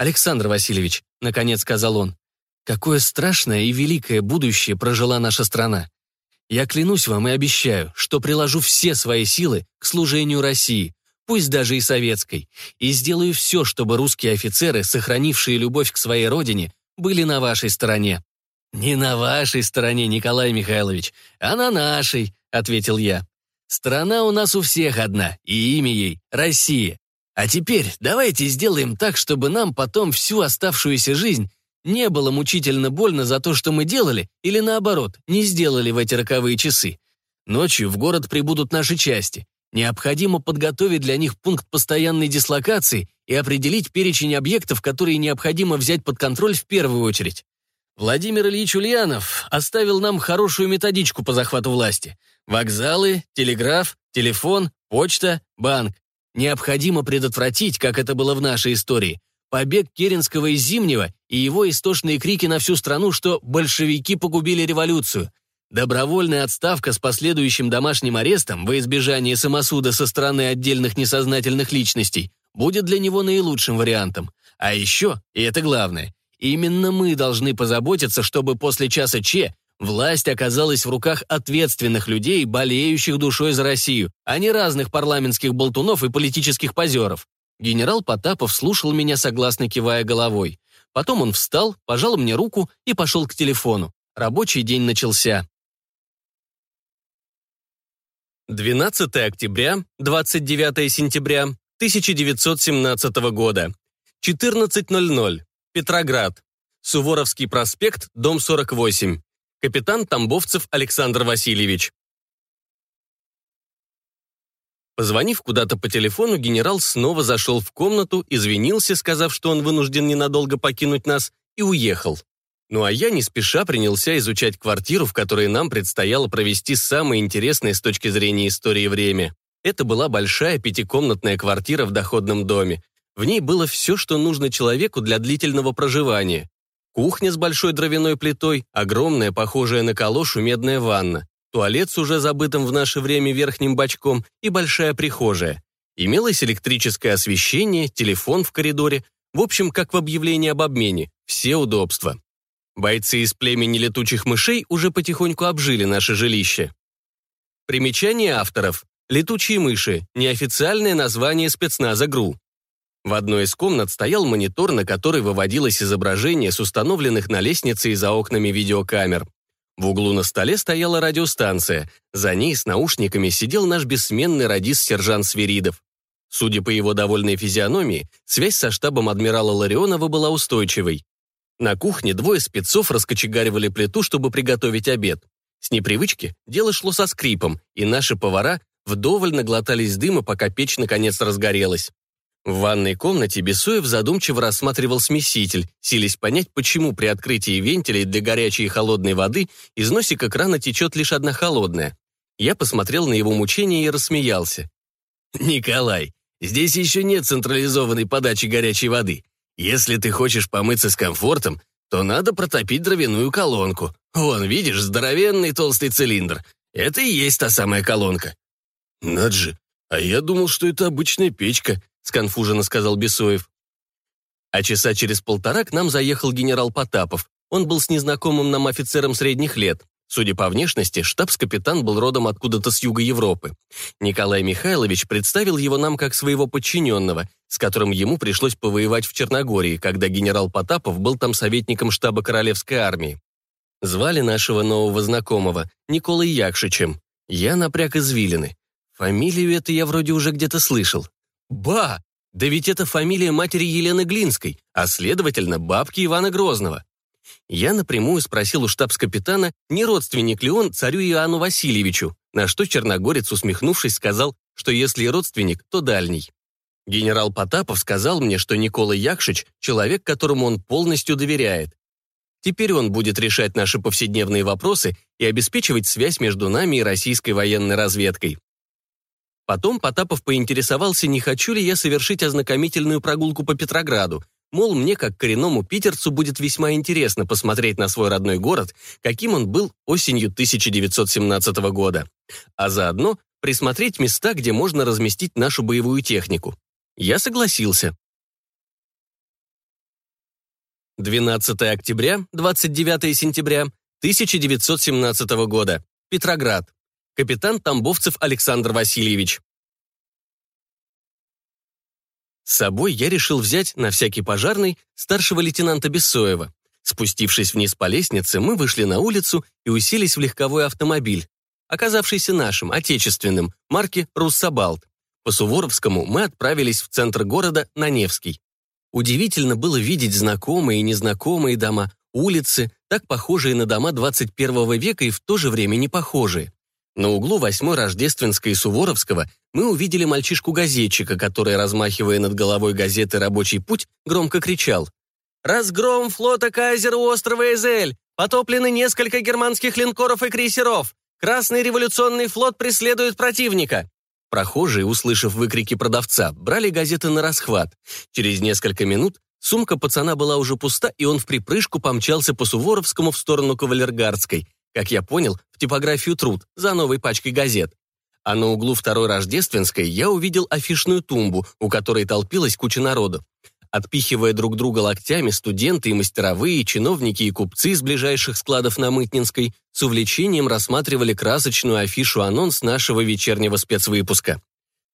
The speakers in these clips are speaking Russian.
«Александр Васильевич», — наконец сказал он, «какое страшное и великое будущее прожила наша страна. Я клянусь вам и обещаю, что приложу все свои силы к служению России, пусть даже и советской, и сделаю все, чтобы русские офицеры, сохранившие любовь к своей родине, были на вашей стороне». «Не на вашей стороне, Николай Михайлович, а на нашей», — ответил я. «Страна у нас у всех одна, и имя ей — Россия. А теперь давайте сделаем так, чтобы нам потом всю оставшуюся жизнь не было мучительно больно за то, что мы делали, или наоборот, не сделали в эти роковые часы. Ночью в город прибудут наши части. Необходимо подготовить для них пункт постоянной дислокации и определить перечень объектов, которые необходимо взять под контроль в первую очередь. Владимир Ильич Ульянов оставил нам хорошую методичку по захвату власти. Вокзалы, телеграф, телефон, почта, банк. Необходимо предотвратить, как это было в нашей истории, побег Керенского из Зимнего и его истошные крики на всю страну, что большевики погубили революцию. Добровольная отставка с последующим домашним арестом во избежание самосуда со стороны отдельных несознательных личностей будет для него наилучшим вариантом. А еще, и это главное, Именно мы должны позаботиться, чтобы после часа Че власть оказалась в руках ответственных людей, болеющих душой за Россию, а не разных парламентских болтунов и политических позеров. Генерал Потапов слушал меня, согласно кивая головой. Потом он встал, пожал мне руку и пошел к телефону. Рабочий день начался. 12 октября, 29 сентября 1917 года. 14.00. Петроград. Суворовский проспект, дом 48. Капитан Тамбовцев Александр Васильевич. Позвонив куда-то по телефону, генерал снова зашел в комнату, извинился, сказав, что он вынужден ненадолго покинуть нас, и уехал. Ну а я не спеша принялся изучать квартиру, в которой нам предстояло провести самое интересное с точки зрения истории время. Это была большая пятикомнатная квартира в доходном доме. В ней было все, что нужно человеку для длительного проживания. Кухня с большой дровяной плитой, огромная, похожая на калошу, медная ванна, туалет с уже забытым в наше время верхним бачком и большая прихожая. Имелось электрическое освещение, телефон в коридоре, в общем, как в объявлении об обмене, все удобства. Бойцы из племени летучих мышей уже потихоньку обжили наше жилище. Примечание авторов. Летучие мыши – неофициальное название спецназа ГРУ. В одной из комнат стоял монитор, на который выводилось изображение с установленных на лестнице и за окнами видеокамер. В углу на столе стояла радиостанция. За ней с наушниками сидел наш бессменный радист-сержант Свиридов. Судя по его довольной физиономии, связь со штабом адмирала Ларионова была устойчивой. На кухне двое спецов раскочегаривали плиту, чтобы приготовить обед. С непривычки дело шло со скрипом, и наши повара вдоволь наглотались дыма, пока печь наконец разгорелась. В ванной комнате Бесуев задумчиво рассматривал смеситель, силясь понять, почему при открытии вентилей для горячей и холодной воды из носика крана течет лишь одна холодная. Я посмотрел на его мучение и рассмеялся. «Николай, здесь еще нет централизованной подачи горячей воды. Если ты хочешь помыться с комфортом, то надо протопить дровяную колонку. Вон, видишь, здоровенный толстый цилиндр. Это и есть та самая колонка». «Над же, а я думал, что это обычная печка», — сконфуженно сказал Бесоев. А часа через полтора к нам заехал генерал Потапов. Он был с незнакомым нам офицером средних лет. Судя по внешности, штабс-капитан был родом откуда-то с юга Европы. Николай Михайлович представил его нам как своего подчиненного, с которым ему пришлось повоевать в Черногории, когда генерал Потапов был там советником штаба Королевской армии. Звали нашего нового знакомого Николой Якшичем. Я напряг извилины. Фамилию эту я вроде уже где-то слышал. Ба! Да ведь это фамилия матери Елены Глинской, а следовательно, бабки Ивана Грозного. Я напрямую спросил у штабс-капитана, не родственник ли он царю Иоанну Васильевичу, на что черногорец, усмехнувшись, сказал, что если родственник, то дальний. Генерал Потапов сказал мне, что Никола Якшич – человек, которому он полностью доверяет. Теперь он будет решать наши повседневные вопросы и обеспечивать связь между нами и российской военной разведкой. Потом Потапов поинтересовался, не хочу ли я совершить ознакомительную прогулку по Петрограду. Мол, мне, как коренному питерцу, будет весьма интересно посмотреть на свой родной город, каким он был осенью 1917 года. А заодно присмотреть места, где можно разместить нашу боевую технику. Я согласился. 12 октября, 29 сентября 1917 года. Петроград. Капитан Тамбовцев Александр Васильевич. С собой я решил взять, на всякий пожарный, старшего лейтенанта Бессоева. Спустившись вниз по лестнице, мы вышли на улицу и уселись в легковой автомобиль, оказавшийся нашим, отечественным, марки «Руссобалт». По Суворовскому мы отправились в центр города, на Невский. Удивительно было видеть знакомые и незнакомые дома, улицы, так похожие на дома 21 века и в то же время не похожие. На углу 8 Рождественской и Суворовского мы увидели мальчишку-газетчика, который, размахивая над головой газеты «Рабочий путь», громко кричал «Разгром флота Кайзера у острова Эзель! Потоплены несколько германских линкоров и крейсеров! Красный революционный флот преследует противника!» Прохожие, услышав выкрики продавца, брали газеты на расхват. Через несколько минут сумка пацана была уже пуста, и он в припрыжку помчался по Суворовскому в сторону Кавалергардской. Как я понял, в типографию «Труд» за новой пачкой газет. А на углу второй Рождественской я увидел афишную тумбу, у которой толпилась куча народу. Отпихивая друг друга локтями, студенты и мастеровые, чиновники и купцы из ближайших складов на Мытнинской с увлечением рассматривали красочную афишу-анонс нашего вечернего спецвыпуска.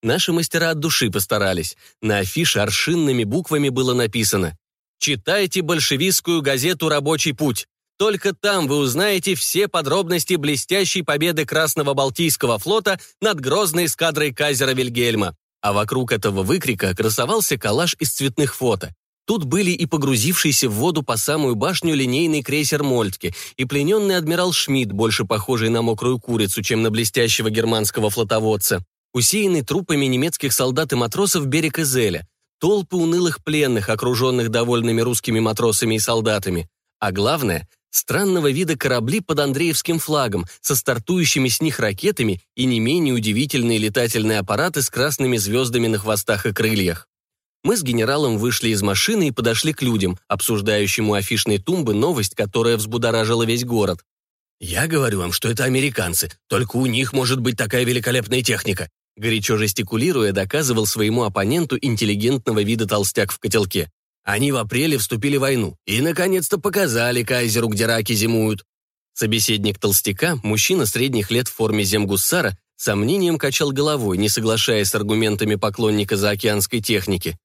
Наши мастера от души постарались. На афише аршинными буквами было написано «Читайте большевистскую газету «Рабочий путь». Только там вы узнаете все подробности блестящей победы Красного Балтийского флота над грозной эскадрой кайзера Вильгельма а вокруг этого выкрика красовался коллаж из цветных фото. Тут были и погрузившийся в воду по самую башню линейный крейсер «Мольтке», и плененный адмирал Шмидт, больше похожий на мокрую курицу, чем на блестящего германского флотоводца, усеянный трупами немецких солдат и матросов берег Изеля, толпы унылых пленных, окруженных довольными русскими матросами и солдатами. А главное, странного вида корабли под Андреевским флагом, со стартующими с них ракетами и не менее удивительные летательные аппараты с красными звездами на хвостах и крыльях. Мы с генералом вышли из машины и подошли к людям, обсуждающим у афишной тумбы новость, которая взбудоражила весь город. «Я говорю вам, что это американцы, только у них может быть такая великолепная техника», горячо жестикулируя, доказывал своему оппоненту интеллигентного вида толстяк в котелке. Они в апреле вступили в войну и, наконец-то, показали кайзеру, где раки зимуют. Собеседник толстяка, мужчина средних лет в форме земгуссара, сомнением качал головой, не соглашаясь с аргументами поклонника заокеанской техники.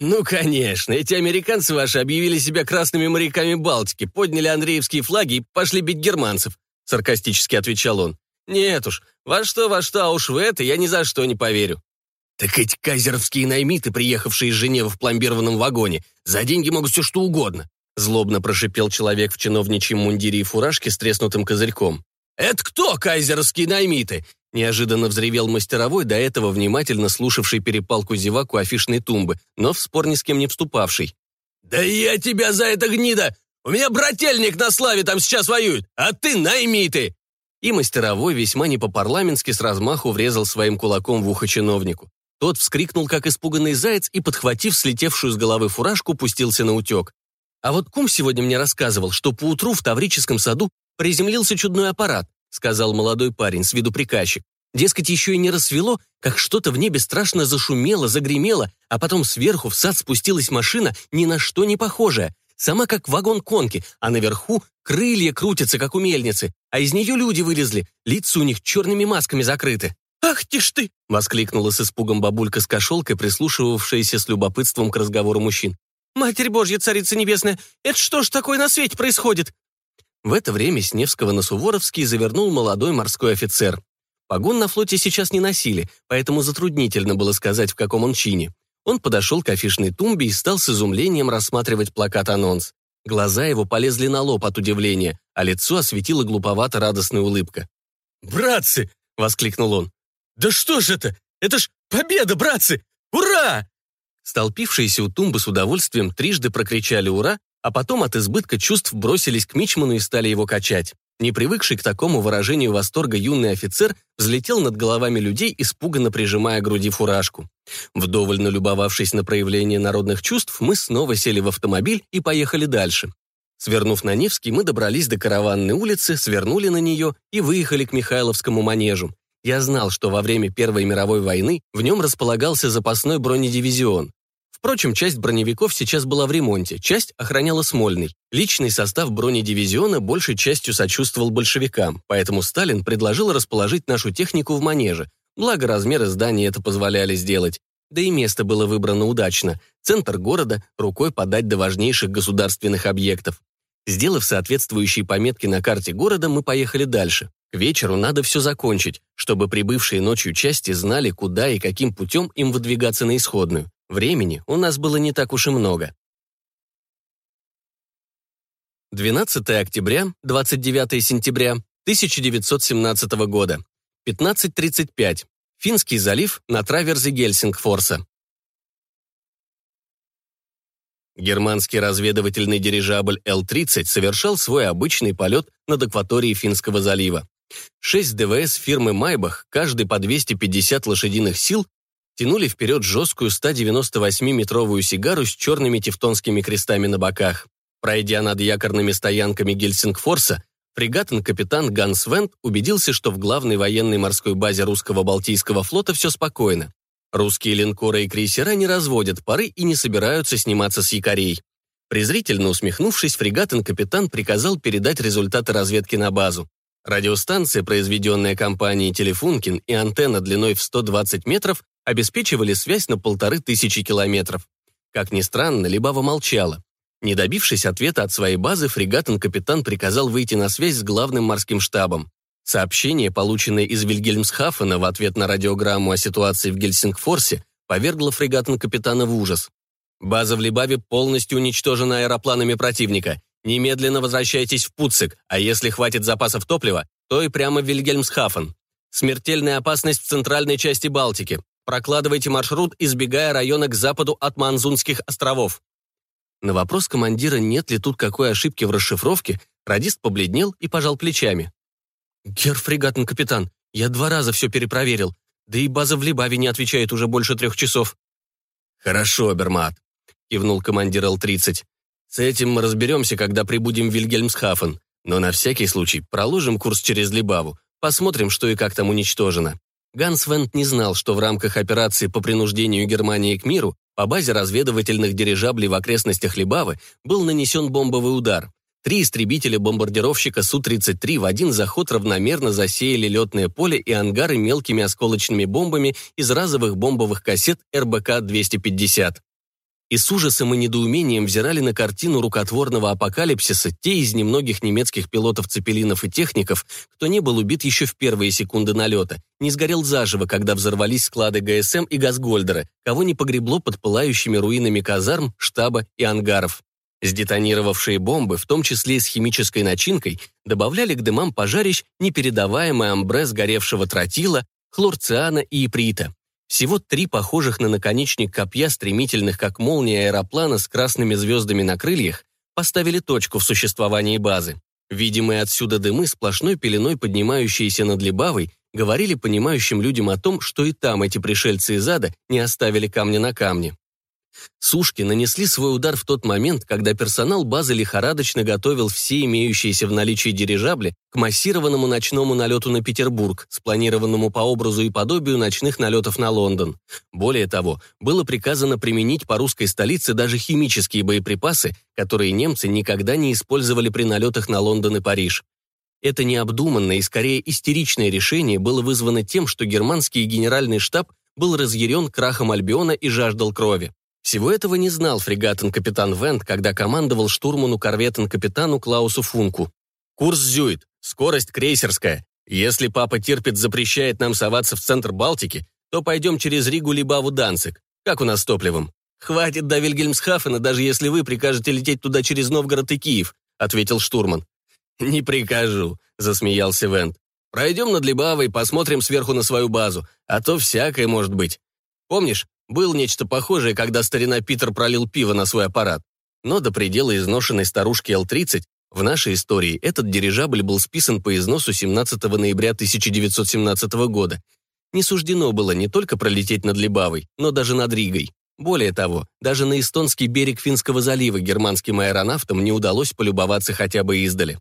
«Ну, конечно, эти американцы ваши объявили себя красными моряками Балтики, подняли Андреевские флаги и пошли бить германцев», саркастически отвечал он. «Нет уж, во что, во что, а уж в это я ни за что не поверю. Так эти кайзеровские наймиты, приехавшие из Женевы в пломбированном вагоне, за деньги могут все что угодно. Злобно прошипел человек в чиновничьем мундире и фуражке с треснутым козырьком. «Это кто, кайзеровские наймиты?» Неожиданно взревел мастеровой, до этого внимательно слушавший перепалку зеваку афишной тумбы, но в спор ни с кем не вступавший. «Да я тебя за это гнида! У меня брательник на славе там сейчас воюет, а ты наймиты!» И мастеровой весьма не по-парламентски с размаху врезал своим кулаком в ухо чиновнику. Тот вскрикнул, как испуганный заяц, и, подхватив слетевшую с головы фуражку, пустился на утек. А вот кум сегодня мне рассказывал, что поутру в Таврическом саду приземлился чудной аппарат, сказал молодой парень, с виду приказчик. Дескать, еще и не рассвело, как что-то в небе страшно зашумело, загремело, а потом сверху в сад спустилась машина, ни на что не похожая. Сама как вагон конки, а наверху крылья крутятся, как у мельницы, а из нее люди вылезли, лица у них черными масками закрыты. «Ах ты ж ты!» — воскликнула с испугом бабулька с кошелкой, прислушивавшаяся с любопытством к разговору мужчин. «Матерь Божья, Царица Небесная, это что ж такое на свете происходит?» В это время с Невского на Суворовский завернул молодой морской офицер. Погон на флоте сейчас не носили, поэтому затруднительно было сказать, в каком он чине. Он подошел к афишной тумбе и стал с изумлением рассматривать плакат-анонс. Глаза его полезли на лоб от удивления, а лицо осветила глуповато радостная улыбка. «Братцы!» — воскликнул он. «Да что ж это? Это ж победа, братцы! Ура!» Столпившиеся у тумбы с удовольствием трижды прокричали «Ура!», а потом от избытка чувств бросились к Мичману и стали его качать. Не привыкший к такому выражению восторга юный офицер взлетел над головами людей, испуганно прижимая к груди фуражку. Вдоволь налюбовавшись на проявление народных чувств, мы снова сели в автомобиль и поехали дальше. Свернув на Невский, мы добрались до Караванной улицы, свернули на нее и выехали к Михайловскому манежу. Я знал, что во время Первой мировой войны в нем располагался запасной бронедивизион. Впрочем, часть броневиков сейчас была в ремонте, часть охраняла Смольный. Личный состав бронедивизиона большей частью сочувствовал большевикам, поэтому Сталин предложил расположить нашу технику в манеже, благо размеры здания это позволяли сделать. Да и место было выбрано удачно. Центр города, рукой подать до важнейших государственных объектов. Сделав соответствующие пометки на карте города, мы поехали дальше. К вечеру надо все закончить, чтобы прибывшие ночью части знали, куда и каким путем им выдвигаться на исходную. Времени у нас было не так уж и много. 12 октября, 29 сентября 1917 года. 15.35. Финский залив на траверзе Гельсингфорса. Германский разведывательный дирижабль Л-30 совершал свой обычный полет над акваторией Финского залива. Шесть ДВС фирмы «Майбах», каждый по 250 лошадиных сил, тянули вперед жесткую 198-метровую сигару с черными тевтонскими крестами на боках. Пройдя над якорными стоянками Гельсингфорса, фрегатен-капитан Ганс Вент убедился, что в главной военной морской базе русского Балтийского флота все спокойно. Русские линкоры и крейсера не разводят пары и не собираются сниматься с якорей. Презрительно усмехнувшись, фрегатен-капитан приказал передать результаты разведки на базу. Радиостанция, произведенная компанией «Телефункин» и антенна длиной в 120 метров обеспечивали связь на полторы тысячи километров. Как ни странно, Либава молчала. Не добившись ответа от своей базы, фрегатен-капитан приказал выйти на связь с главным морским штабом. Сообщение, полученное из Вильгельмсхафена в ответ на радиограмму о ситуации в Гельсингфорсе, повергло фрегатен-капитана в ужас. «База в Либаве полностью уничтожена аэропланами противника. Немедленно возвращайтесь в Пуцик, а если хватит запасов топлива, то и прямо в Вильгельмсхафен. Смертельная опасность в центральной части Балтики. Прокладывайте маршрут, избегая района к западу от Манзунских островов. На вопрос командира, нет ли тут какой ошибки в расшифровке, радист побледнел и пожал плечами. «Герр фрегатный капитан, я два раза все перепроверил, да и база в Либаве не отвечает уже больше трех часов». «Хорошо, Бермат», — кивнул командир Л-30. «С этим мы разберемся, когда прибудем в Вильгельмсхафен, но на всякий случай проложим курс через Либаву, посмотрим, что и как там уничтожено». Ганс Вент не знал, что в рамках операции по принуждению Германии к миру по базе разведывательных дирижаблей в окрестностях Либавы был нанесен бомбовый удар. Три истребителя-бомбардировщика Су-33 в один заход равномерно засеяли летное поле и ангары мелкими осколочными бомбами из разовых бомбовых кассет РБК-250 и с ужасом и недоумением взирали на картину рукотворного апокалипсиса те из немногих немецких пилотов-цепелинов и техников, кто не был убит еще в первые секунды налета, не сгорел заживо, когда взорвались склады ГСМ и Газгольдера, кого не погребло под пылающими руинами казарм, штаба и ангаров. Сдетонировавшие бомбы, в том числе и с химической начинкой, добавляли к дымам пожарищ непередаваемый амбре сгоревшего тротила, хлорциана и иприта. Всего три похожих на наконечник копья, стремительных как молния аэроплана с красными звездами на крыльях, поставили точку в существовании базы. Видимые отсюда дымы, сплошной пеленой поднимающиеся над Лебавой, говорили понимающим людям о том, что и там эти пришельцы из ада не оставили камня на камне. Сушки нанесли свой удар в тот момент, когда персонал базы лихорадочно готовил все имеющиеся в наличии дирижабли к массированному ночному налету на Петербург, спланированному по образу и подобию ночных налетов на Лондон. Более того, было приказано применить по русской столице даже химические боеприпасы, которые немцы никогда не использовали при налетах на Лондон и Париж. Это необдуманное и скорее истеричное решение было вызвано тем, что германский генеральный штаб был разъярен крахом Альбиона и жаждал крови. Всего этого не знал фрегатен-капитан Вент, когда командовал штурману корветен-капитану Клаусу Функу. «Курс Зюит, скорость крейсерская. Если папа Тирпит запрещает нам соваться в центр Балтики, то пойдем через Ригу либо Аву-Данцик. Как у нас с топливом?» «Хватит до Вильгельмсхафена, даже если вы прикажете лететь туда через Новгород и Киев», ответил штурман. «Не прикажу», засмеялся Вент. «Пройдем над Либавой, посмотрим сверху на свою базу, а то всякое может быть. Помнишь, был нечто похожее, когда старина Питер пролил пиво на свой аппарат. Но до предела изношенной старушки Л-30 в нашей истории этот дирижабль был списан по износу 17 ноября 1917 года. Не суждено было не только пролететь над Либавой, но даже над Ригой. Более того, даже на эстонский берег Финского залива германским аэронавтам не удалось полюбоваться хотя бы издали.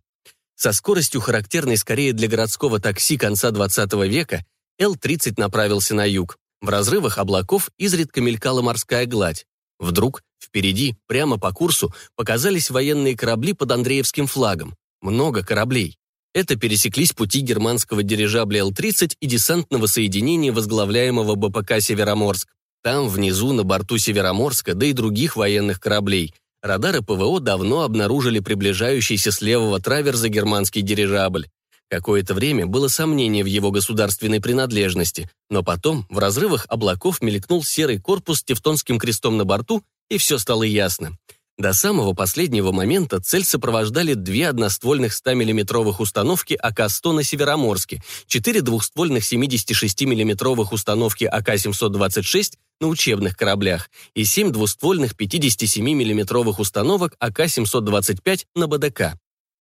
Со скоростью, характерной скорее для городского такси конца 20 века, Л-30 направился на юг. В разрывах облаков изредка мелькала морская гладь. Вдруг впереди, прямо по курсу, показались военные корабли под Андреевским флагом. Много кораблей. Это пересеклись пути германского дирижабля Л-30 и десантного соединения, возглавляемого БПК «Североморск». Там, внизу, на борту Североморска, да и других военных кораблей, радары ПВО давно обнаружили приближающийся с левого траверза германский дирижабль. Какое-то время было сомнение в его государственной принадлежности, но потом в разрывах облаков мелькнул серый корпус с тевтонским крестом на борту, и все стало ясно. До самого последнего момента цель сопровождали две одноствольных 100-мм установки АК-100 на Североморске, четыре двухствольных 76 миллиметровых установки АК-726 на учебных кораблях и семь двуствольных 57 миллиметровых установок АК-725 на БДК.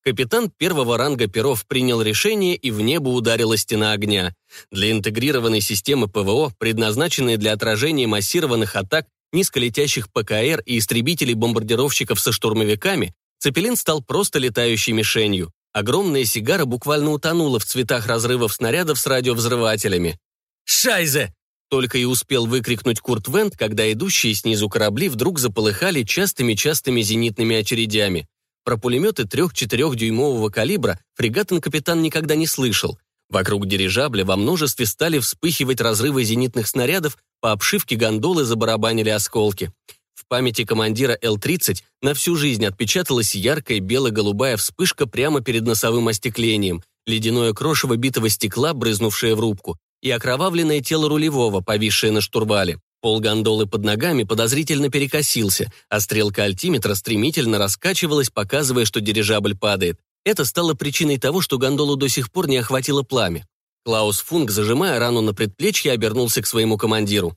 Капитан первого ранга Перов принял решение, и в небо ударила стена огня. Для интегрированной системы ПВО, предназначенной для отражения массированных атак низколетящих ПКР и истребителей-бомбардировщиков со штурмовиками, Цепелин стал просто летающей мишенью. Огромная сигара буквально утонула в цветах разрывов снарядов с радиовзрывателями. «Шайзе!» Только и успел выкрикнуть Курт Вент, когда идущие снизу корабли вдруг заполыхали частыми-частыми зенитными очередями. Про пулеметы 3-4-дюймового калибра фрегатен-капитан никогда не слышал. Вокруг дирижабля во множестве стали вспыхивать разрывы зенитных снарядов, по обшивке гондолы забарабанили осколки. В памяти командира Л-30 на всю жизнь отпечаталась яркая бело-голубая вспышка прямо перед носовым остеклением, ледяное крошево битого стекла, брызнувшее в рубку, и окровавленное тело рулевого, повисшее на штурвале. Пол гондолы под ногами подозрительно перекосился, а стрелка альтиметра стремительно раскачивалась, показывая, что дирижабль падает. Это стало причиной того, что гондолу до сих пор не охватило пламя. Клаус Функ, зажимая рану на предплечье, обернулся к своему командиру.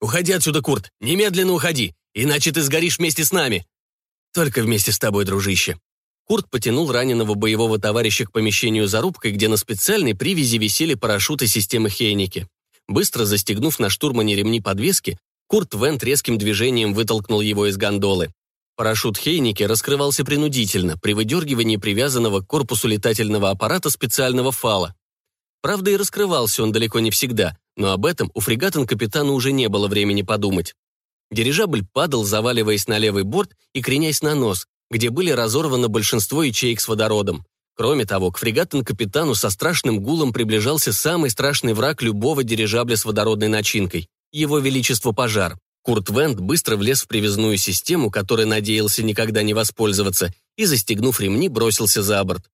«Уходи отсюда, Курт! Немедленно уходи! Иначе ты сгоришь вместе с нами!» «Только вместе с тобой, дружище!» Курт потянул раненого боевого товарища к помещению зарубкой, где на специальной привязи висели парашюты системы Хейники. Быстро застегнув на штурмане ремни подвески, Курт Вент резким движением вытолкнул его из гондолы. Парашют Хейники раскрывался принудительно при выдергивании привязанного к корпусу летательного аппарата специального фала. Правда, и раскрывался он далеко не всегда, но об этом у фрегатен-капитана уже не было времени подумать. Дирижабль падал, заваливаясь на левый борт и кренясь на нос, где были разорвано большинство ячеек с водородом. Кроме того, к фрегатен-капитану со страшным гулом приближался самый страшный враг любого дирижабля с водородной начинкой — его величество пожар. Курт Вент быстро влез в привязную систему, которой надеялся никогда не воспользоваться, и, застегнув ремни, бросился за борт.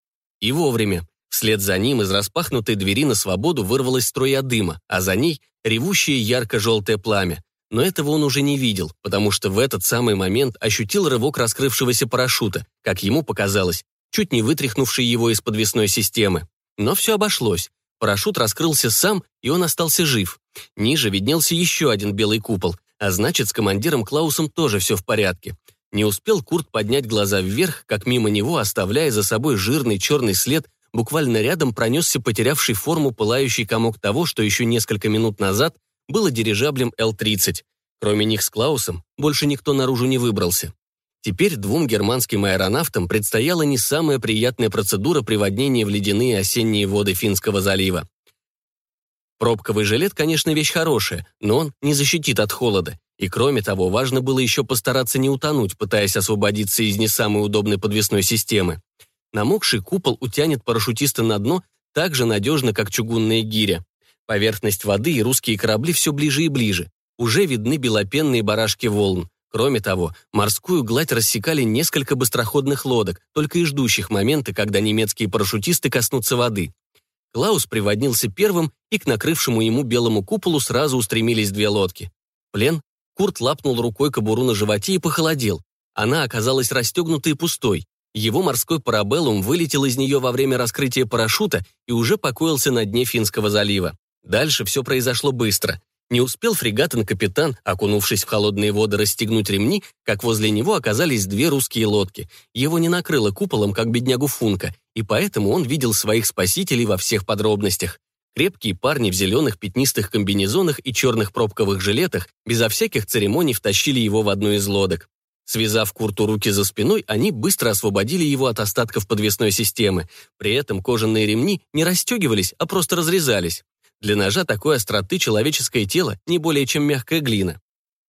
И вовремя. Вслед за ним из распахнутой двери на свободу вырвалась струя дыма, а за ней — ревущее ярко-желтое пламя. Но этого он уже не видел, потому что в этот самый момент ощутил рывок раскрывшегося парашюта, как ему показалось, чуть не вытряхнувший его из подвесной системы. Но все обошлось. Парашют раскрылся сам, и он остался жив. Ниже виднелся еще один белый купол, а значит, с командиром Клаусом тоже все в порядке. Не успел Курт поднять глаза вверх, как мимо него, оставляя за собой жирный черный след, буквально рядом пронесся потерявший форму пылающий комок того, что еще несколько минут назад было дирижаблем Л-30. Кроме них с Клаусом, больше никто наружу не выбрался. Теперь двум германским аэронавтам предстояла не самая приятная процедура приводнения в ледяные осенние воды Финского залива. Пробковый жилет, конечно, вещь хорошая, но он не защитит от холода. И кроме того, важно было еще постараться не утонуть, пытаясь освободиться из не самой удобной подвесной системы. Намокший купол утянет парашютиста на дно так же надежно, как чугунная гиря. Поверхность воды и русские корабли все ближе и ближе. Уже видны белопенные барашки волн. Кроме того, морскую гладь рассекали несколько быстроходных лодок, только и ждущих момента, когда немецкие парашютисты коснутся воды. Клаус приводнился первым, и к накрывшему ему белому куполу сразу устремились две лодки. Плен. Курт лапнул рукой кобуру на животе и похолодел. Она оказалась расстегнутой и пустой. Его морской парабеллум вылетел из нее во время раскрытия парашюта и уже покоился на дне Финского залива. Дальше все произошло быстро. Не успел фрегатен-капитан, окунувшись в холодные воды, расстегнуть ремни, как возле него оказались две русские лодки. Его не накрыло куполом, как беднягу Функа, и поэтому он видел своих спасителей во всех подробностях. Крепкие парни в зеленых пятнистых комбинезонах и черных пробковых жилетах безо всяких церемоний втащили его в одну из лодок. Связав Курту руки за спиной, они быстро освободили его от остатков подвесной системы. При этом кожаные ремни не расстегивались, а просто разрезались. Для ножа такой остроты человеческое тело не более чем мягкая глина.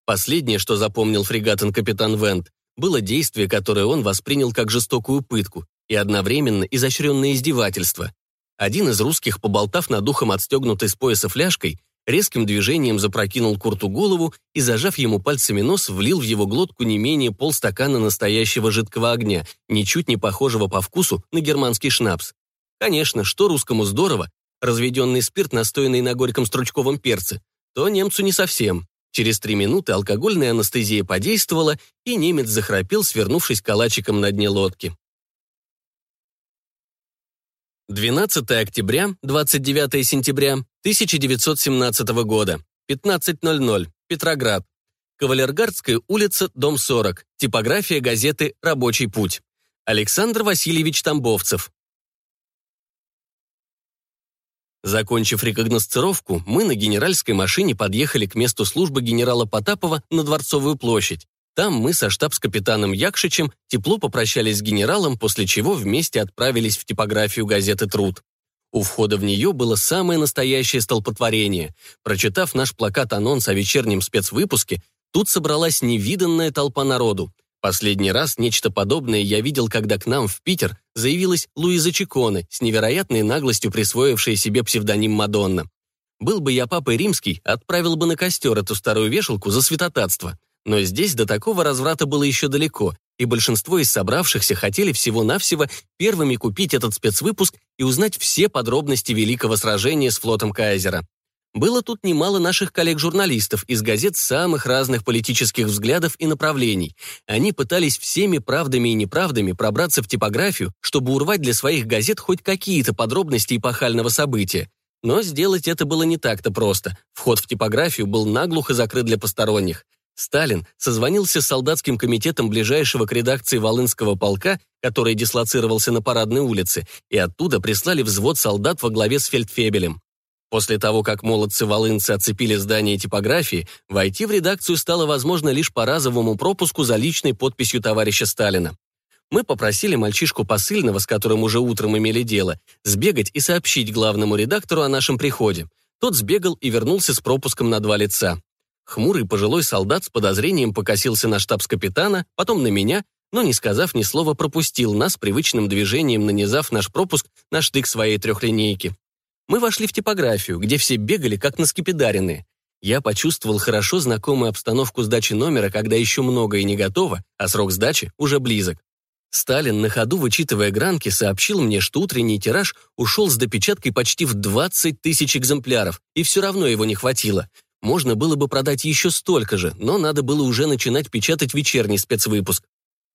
Последнее, что запомнил фрегатен-капитан Вент, было действие, которое он воспринял как жестокую пытку и одновременно изощренное издевательство. Один из русских, поболтав над ухом отстегнутой с пояса фляжкой, резким движением запрокинул Курту голову и, зажав ему пальцами нос, влил в его глотку не менее полстакана настоящего жидкого огня, ничуть не похожего по вкусу на германский шнапс. Конечно, что русскому здорово, разведенный спирт, настоянный на горьком стручковом перце, то немцу не совсем. Через три минуты алкогольная анестезия подействовала, и немец захрапел, свернувшись калачиком на дне лодки. 12 октября, 29 сентября 1917 года, 15.00, Петроград. Кавалергардская улица, дом 40, типография газеты «Рабочий путь». Александр Васильевич Тамбовцев. Закончив рекогносцировку, мы на генеральской машине подъехали к месту службы генерала Потапова на Дворцовую площадь. Там мы со штабс-капитаном Якшичем тепло попрощались с генералом, после чего вместе отправились в типографию газеты «Труд». У входа в нее было самое настоящее столпотворение. Прочитав наш плакат-анонс о вечернем спецвыпуске, тут собралась невиданная толпа народу. Последний раз нечто подобное я видел, когда к нам в Питер заявилась Луиза Чиконе, с невероятной наглостью присвоившая себе псевдоним Мадонна. Был бы я папой римский, отправил бы на костер эту старую вешалку за святотатство. Но здесь до такого разврата было еще далеко, и большинство из собравшихся хотели всего-навсего первыми купить этот спецвыпуск и узнать все подробности великого сражения с флотом Кайзера. Было тут немало наших коллег-журналистов из газет самых разных политических взглядов и направлений. Они пытались всеми правдами и неправдами пробраться в типографию, чтобы урвать для своих газет хоть какие-то подробности эпохального события. Но сделать это было не так-то просто. Вход в типографию был наглухо закрыт для посторонних. Сталин созвонился с солдатским комитетом ближайшего к редакции Волынского полка, который дислоцировался на Парадной улице, и оттуда прислали взвод солдат во главе с фельдфебелем. После того, как молодцы-волынцы оцепили здание типографии, войти в редакцию стало возможно лишь по разовому пропуску за личной подписью товарища Сталина. Мы попросили мальчишку посыльного, с которым уже утром имели дело, сбегать и сообщить главному редактору о нашем приходе. Тот сбегал и вернулся с пропуском на два лица. Хмурый пожилой солдат с подозрением покосился на штабс-капитана, потом на меня, но, не сказав ни слова, пропустил нас привычным движением, нанизав наш пропуск на штык своей трехлинейки. Мы вошли в типографию, где все бегали, как на скипидаренные. Я почувствовал хорошо знакомую обстановку сдачи номера, когда еще многое не готово, а срок сдачи уже близок. Сталин, на ходу вычитывая гранки, сообщил мне, что утренний тираж ушел с допечаткой почти в 20 тысяч экземпляров, и все равно его не хватило. Можно было бы продать еще столько же, но надо было уже начинать печатать вечерний спецвыпуск.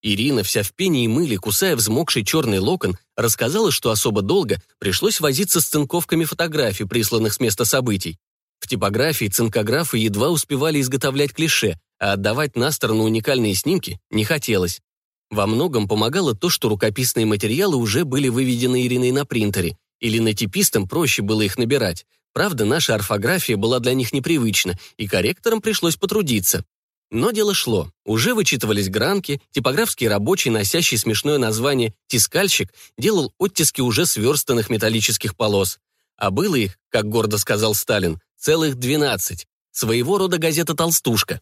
Ирина, вся в пене и мыле, кусая взмокший черный локон, рассказала, что особо долго пришлось возиться с цинковками фотографий, присланных с места событий. В типографии цинкографы едва успевали изготовлять клише, а отдавать на сторону уникальные снимки не хотелось. Во многом помогало то, что рукописные материалы уже были выведены Ириной на принтере, или на типистам проще было их набирать. Правда, наша орфография была для них непривычна, и корректорам пришлось потрудиться. Но дело шло. Уже вычитывались гранки, типографский рабочий, носящий смешное название «тискальщик», делал оттиски уже сверстанных металлических полос. А было их, как гордо сказал Сталин, целых 12. Своего рода газета «Толстушка».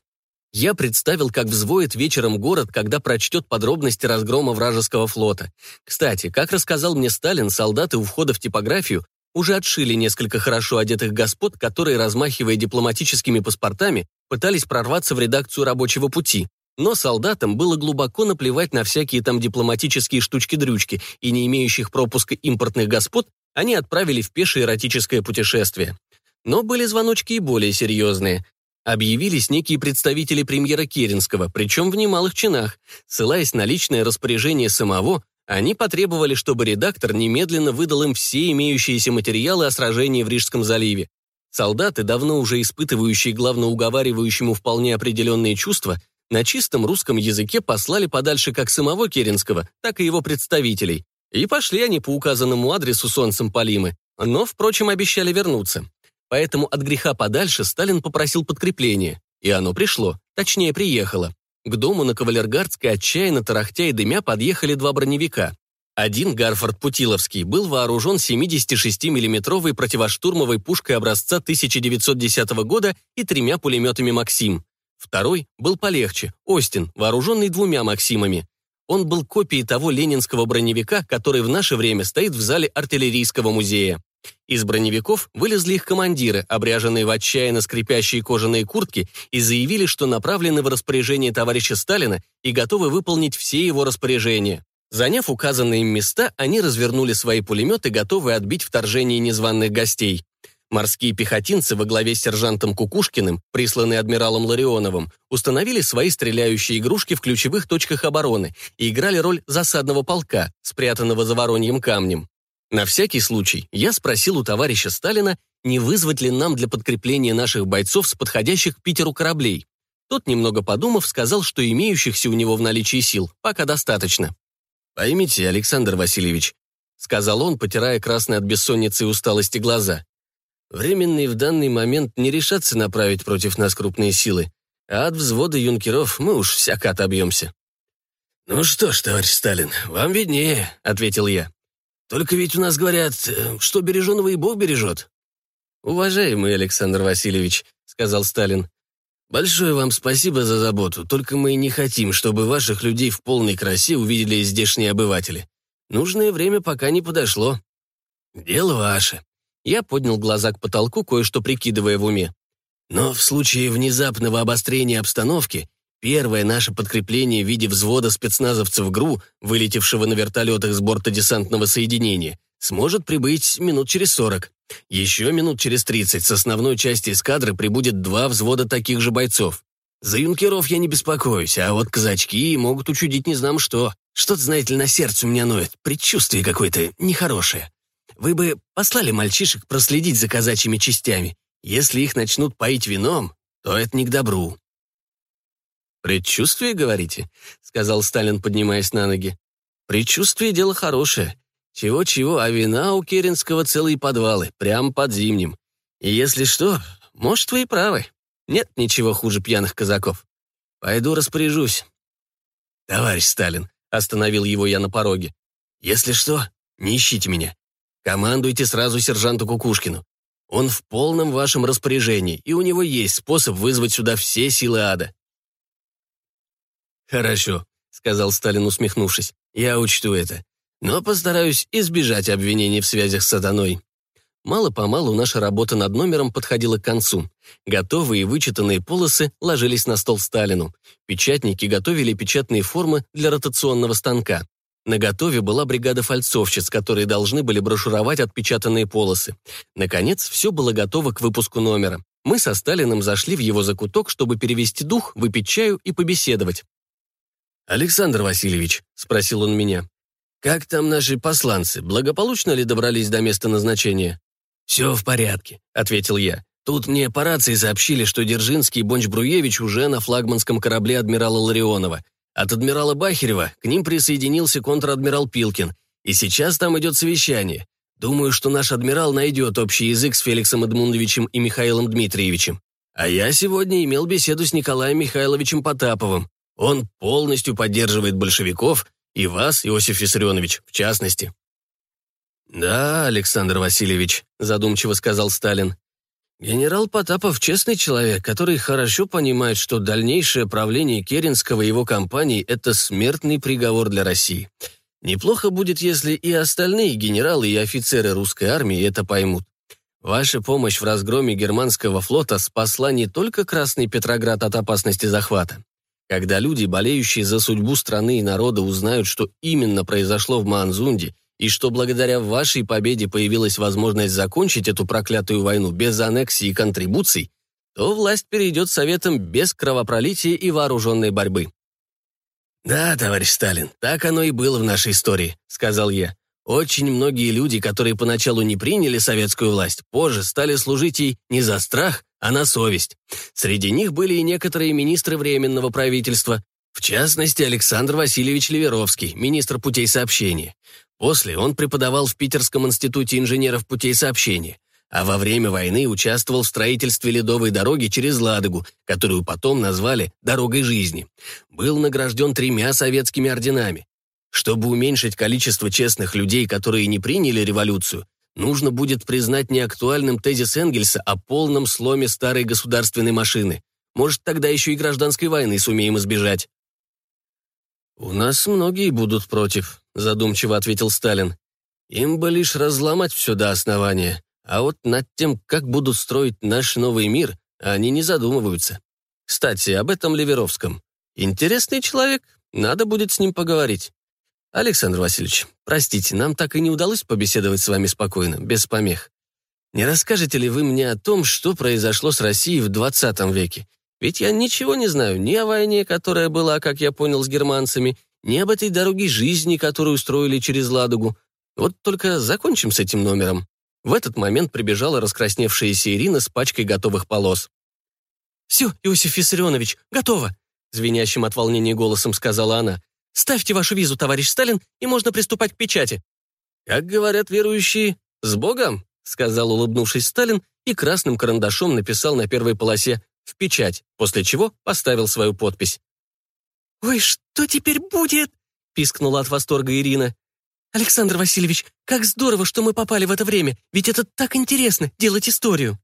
Я представил, как взвоет вечером город, когда прочтет подробности разгрома вражеского флота. Кстати, как рассказал мне Сталин, солдаты у входа в типографию уже отшили несколько хорошо одетых господ, которые, размахивая дипломатическими паспортами, пытались прорваться в редакцию рабочего пути. Но солдатам было глубоко наплевать на всякие там дипломатические штучки-дрючки, и не имеющих пропуска импортных господ они отправили в пешее эротическое путешествие. Но были звоночки и более серьезные. Объявились некие представители премьера Керенского, причем в немалых чинах. Ссылаясь на личное распоряжение самого, они потребовали, чтобы редактор немедленно выдал им все имеющиеся материалы о сражении в Рижском заливе. Солдаты, давно уже испытывающие главноуговаривающему вполне определенные чувства, на чистом русском языке послали подальше как самого Керенского, так и его представителей. И пошли они по указанному адресу солнцем Полимы, но, впрочем, обещали вернуться. Поэтому от греха подальше Сталин попросил подкрепление, и оно пришло, точнее, приехало. К дому на Кавалергардской отчаянно тарахтя и дымя подъехали два броневика. Один, Гарфорд Путиловский, был вооружен 76 миллиметровой противоштурмовой пушкой образца 1910 года и тремя пулеметами «Максим». Второй был полегче, Остин, вооруженный двумя «Максимами». Он был копией того ленинского броневика, который в наше время стоит в зале артиллерийского музея. Из броневиков вылезли их командиры, обряженные в отчаянно скрипящие кожаные куртки, и заявили, что направлены в распоряжение товарища Сталина и готовы выполнить все его распоряжения. Заняв указанные им места, они развернули свои пулеметы, готовые отбить вторжение незваных гостей. Морские пехотинцы во главе с сержантом Кукушкиным, присланные адмиралом Ларионовым, установили свои стреляющие игрушки в ключевых точках обороны и играли роль засадного полка, спрятанного за вороньим камнем. На всякий случай я спросил у товарища Сталина, не вызвать ли нам для подкрепления наших бойцов с подходящих к Питеру кораблей. Тот, немного подумав, сказал, что имеющихся у него в наличии сил пока достаточно. «Поймите, Александр Васильевич», — сказал он, потирая красные от бессонницы и усталости глаза, «временные в данный момент не решатся направить против нас крупные силы, а от взвода юнкеров мы уж всяко отобьемся». «Ну что ж, товарищ Сталин, вам виднее», — ответил я. Только ведь у нас говорят, э, что береженого и Бог бережет». «Уважаемый Александр Васильевич», — сказал Сталин, «большое вам спасибо за заботу, только мы не хотим, чтобы ваших людей в полной красе увидели здешние обыватели. Нужное время пока не подошло». «Дело ваше». Я поднял глаза к потолку, кое-что прикидывая в уме. «Но в случае внезапного обострения обстановки Первое наше подкрепление в виде взвода спецназовцев ГРУ, вылетевшего на вертолетах с борта десантного соединения, сможет прибыть минут через 40. Еще минут через 30 с основной части эскадры прибудет два взвода таких же бойцов. За юнкеров я не беспокоюсь, а вот казачки могут учудить не знам что. Что-то, знаете ли, на сердце у меня ноет, предчувствие какое-то нехорошее. Вы бы послали мальчишек проследить за казачьими частями. Если их начнут поить вином, то это не к добру. «Предчувствие, говорите?» — сказал Сталин, поднимаясь на ноги. «Предчувствие — дело хорошее. Чего-чего, а вина у Керенского целые подвалы, прямо под зимним. И если что, может, вы и правы. Нет ничего хуже пьяных казаков. Пойду распоряжусь». «Товарищ Сталин», — остановил его я на пороге, «если что, не ищите меня. Командуйте сразу сержанту Кукушкину. Он в полном вашем распоряжении, и у него есть способ вызвать сюда все силы ада. «Хорошо», — сказал Сталин, усмехнувшись. «Я учту это. Но постараюсь избежать обвинений в связях с сатаной». Мало-помалу наша работа над номером подходила к концу. Готовые и вычитанные полосы ложились на стол Сталину. Печатники готовили печатные формы для ротационного станка. На готове была бригада фальцовщиц, которые должны были брошюровать отпечатанные полосы. Наконец, все было готово к выпуску номера. Мы со Сталиным зашли в его закуток, чтобы перевести дух, выпить чаю и побеседовать. «Александр Васильевич», — спросил он меня, «как там наши посланцы, благополучно ли добрались до места назначения?» «Все в порядке», — ответил я. «Тут мне по рации сообщили, что Дзержинский и Бонч-Бруевич уже на флагманском корабле адмирала Ларионова. От адмирала Бахерева к ним присоединился контр-адмирал Пилкин, и сейчас там идет совещание. Думаю, что наш адмирал найдет общий язык с Феликсом Эдмундовичем и Михаилом Дмитриевичем. А я сегодня имел беседу с Николаем Михайловичем Потаповым. Он полностью поддерживает большевиков, и вас, Иосиф Виссарионович, в частности». «Да, Александр Васильевич», — задумчиво сказал Сталин. «Генерал Потапов честный человек, который хорошо понимает, что дальнейшее правление Керенского и его компании — это смертный приговор для России. Неплохо будет, если и остальные генералы и офицеры русской армии это поймут. Ваша помощь в разгроме германского флота спасла не только Красный Петроград от опасности захвата, когда люди, болеющие за судьбу страны и народа, узнают, что именно произошло в Маанзунде, и что благодаря вашей победе появилась возможность закончить эту проклятую войну без аннексии и контрибуций, то власть перейдет советом без кровопролития и вооруженной борьбы. «Да, товарищ Сталин, так оно и было в нашей истории», — сказал я. «Очень многие люди, которые поначалу не приняли советскую власть, позже стали служить ей не за страх, а на совесть. Среди них были и некоторые министры Временного правительства, в частности, Александр Васильевич Ливеровский, министр путей сообщения. После он преподавал в Питерском институте инженеров путей сообщения, а во время войны участвовал в строительстве ледовой дороги через Ладогу, которую потом назвали «дорогой жизни». Был награжден тремя советскими орденами. Чтобы уменьшить количество честных людей, которые не приняли революцию, нужно будет признать неактуальным тезис Энгельса о полном сломе старой государственной машины. Может, тогда еще и гражданской войны сумеем избежать». «У нас многие будут против», — задумчиво ответил Сталин. «Им бы лишь разломать все до основания, а вот над тем, как будут строить наш новый мир, они не задумываются. Кстати, об этом Ливеровском. Интересный человек, надо будет с ним поговорить. Александр Васильевич, простите, нам так и не удалось побеседовать с вами спокойно, без помех. Не расскажете ли вы мне о том, что произошло с Россией в 20 веке? Ведь я ничего не знаю ни о войне, которая была, как я понял, с германцами, ни об этой дороге жизни, которую устроили через Ладогу. Вот только закончим с этим номером. В этот момент прибежала раскрасневшаяся Ирина с пачкой готовых полос. «Все, Иосиф Виссарионович, готово!» Звенящим от волнения голосом сказала она. «Ставьте вашу визу, товарищ Сталин, и можно приступать к печати». «Как говорят верующие, с Богом!» сказал, улыбнувшись Сталин, и красным карандашом написал на первой полосе «в печать», после чего поставил свою подпись. «Ой, что теперь будет?» — пискнула от восторга Ирина. «Александр Васильевич, как здорово, что мы попали в это время, ведь это так интересно — делать историю».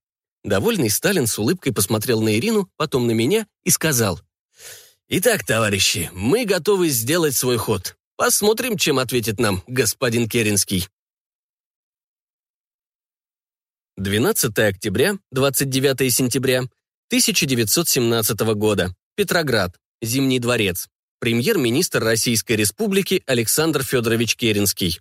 Довольный Сталин с улыбкой посмотрел на Ирину, потом на меня и сказал. «Итак, товарищи, мы готовы сделать свой ход. Посмотрим, чем ответит нам господин Керенский». 12 октября, 29 сентября 1917 года. Петроград. Зимний дворец. Премьер-министр Российской Республики Александр Федорович Керенский.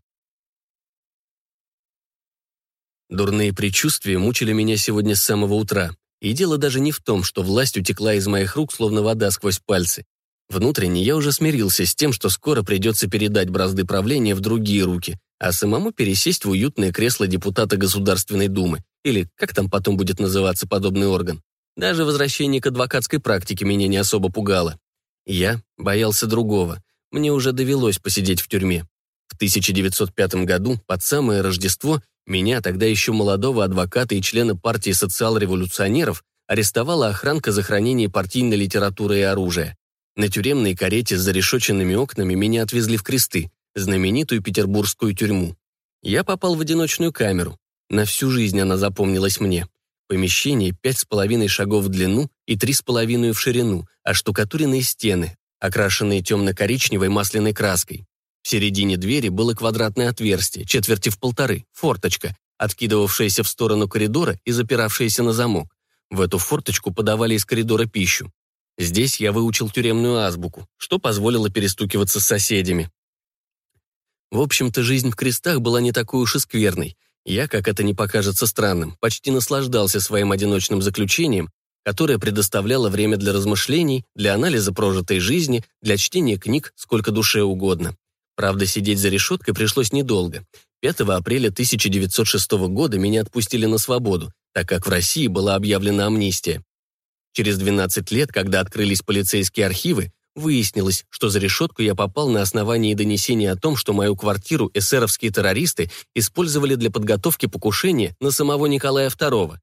Дурные предчувствия мучили меня сегодня с самого утра. И дело даже не в том, что власть утекла из моих рук, словно вода сквозь пальцы. Внутренне я уже смирился с тем, что скоро придется передать бразды правления в другие руки, а самому пересесть в уютное кресло депутата Государственной Думы, или как там потом будет называться подобный орган. Даже возвращение к адвокатской практике меня не особо пугало. Я боялся другого. Мне уже довелось посидеть в тюрьме. В 1905 году, под самое Рождество, меня, тогда еще молодого адвоката и члена партии социал-революционеров, арестовала охранка за хранение партийной литературы и оружия. На тюремной карете с зарешоченными окнами меня отвезли в кресты, знаменитую петербургскую тюрьму. Я попал в одиночную камеру. На всю жизнь она запомнилась мне. Помещение пять с половиной шагов в длину и три с половиной в ширину, а штукатуренные стены, окрашенные темно-коричневой масляной краской. В середине двери было квадратное отверстие, четверти в полторы, форточка, откидывавшаяся в сторону коридора и запиравшаяся на замок. В эту форточку подавали из коридора пищу. Здесь я выучил тюремную азбуку, что позволило перестукиваться с соседями. В общем-то, жизнь в крестах была не такой уж и скверной. Я, как это не покажется странным, почти наслаждался своим одиночным заключением, которое предоставляло время для размышлений, для анализа прожитой жизни, для чтения книг сколько душе угодно. Правда, сидеть за решеткой пришлось недолго. 5 апреля 1906 года меня отпустили на свободу, так как в России была объявлена амнистия. Через 12 лет, когда открылись полицейские архивы, Выяснилось, что за решетку я попал на основании донесения о том, что мою квартиру эсеровские террористы использовали для подготовки покушения на самого Николая II.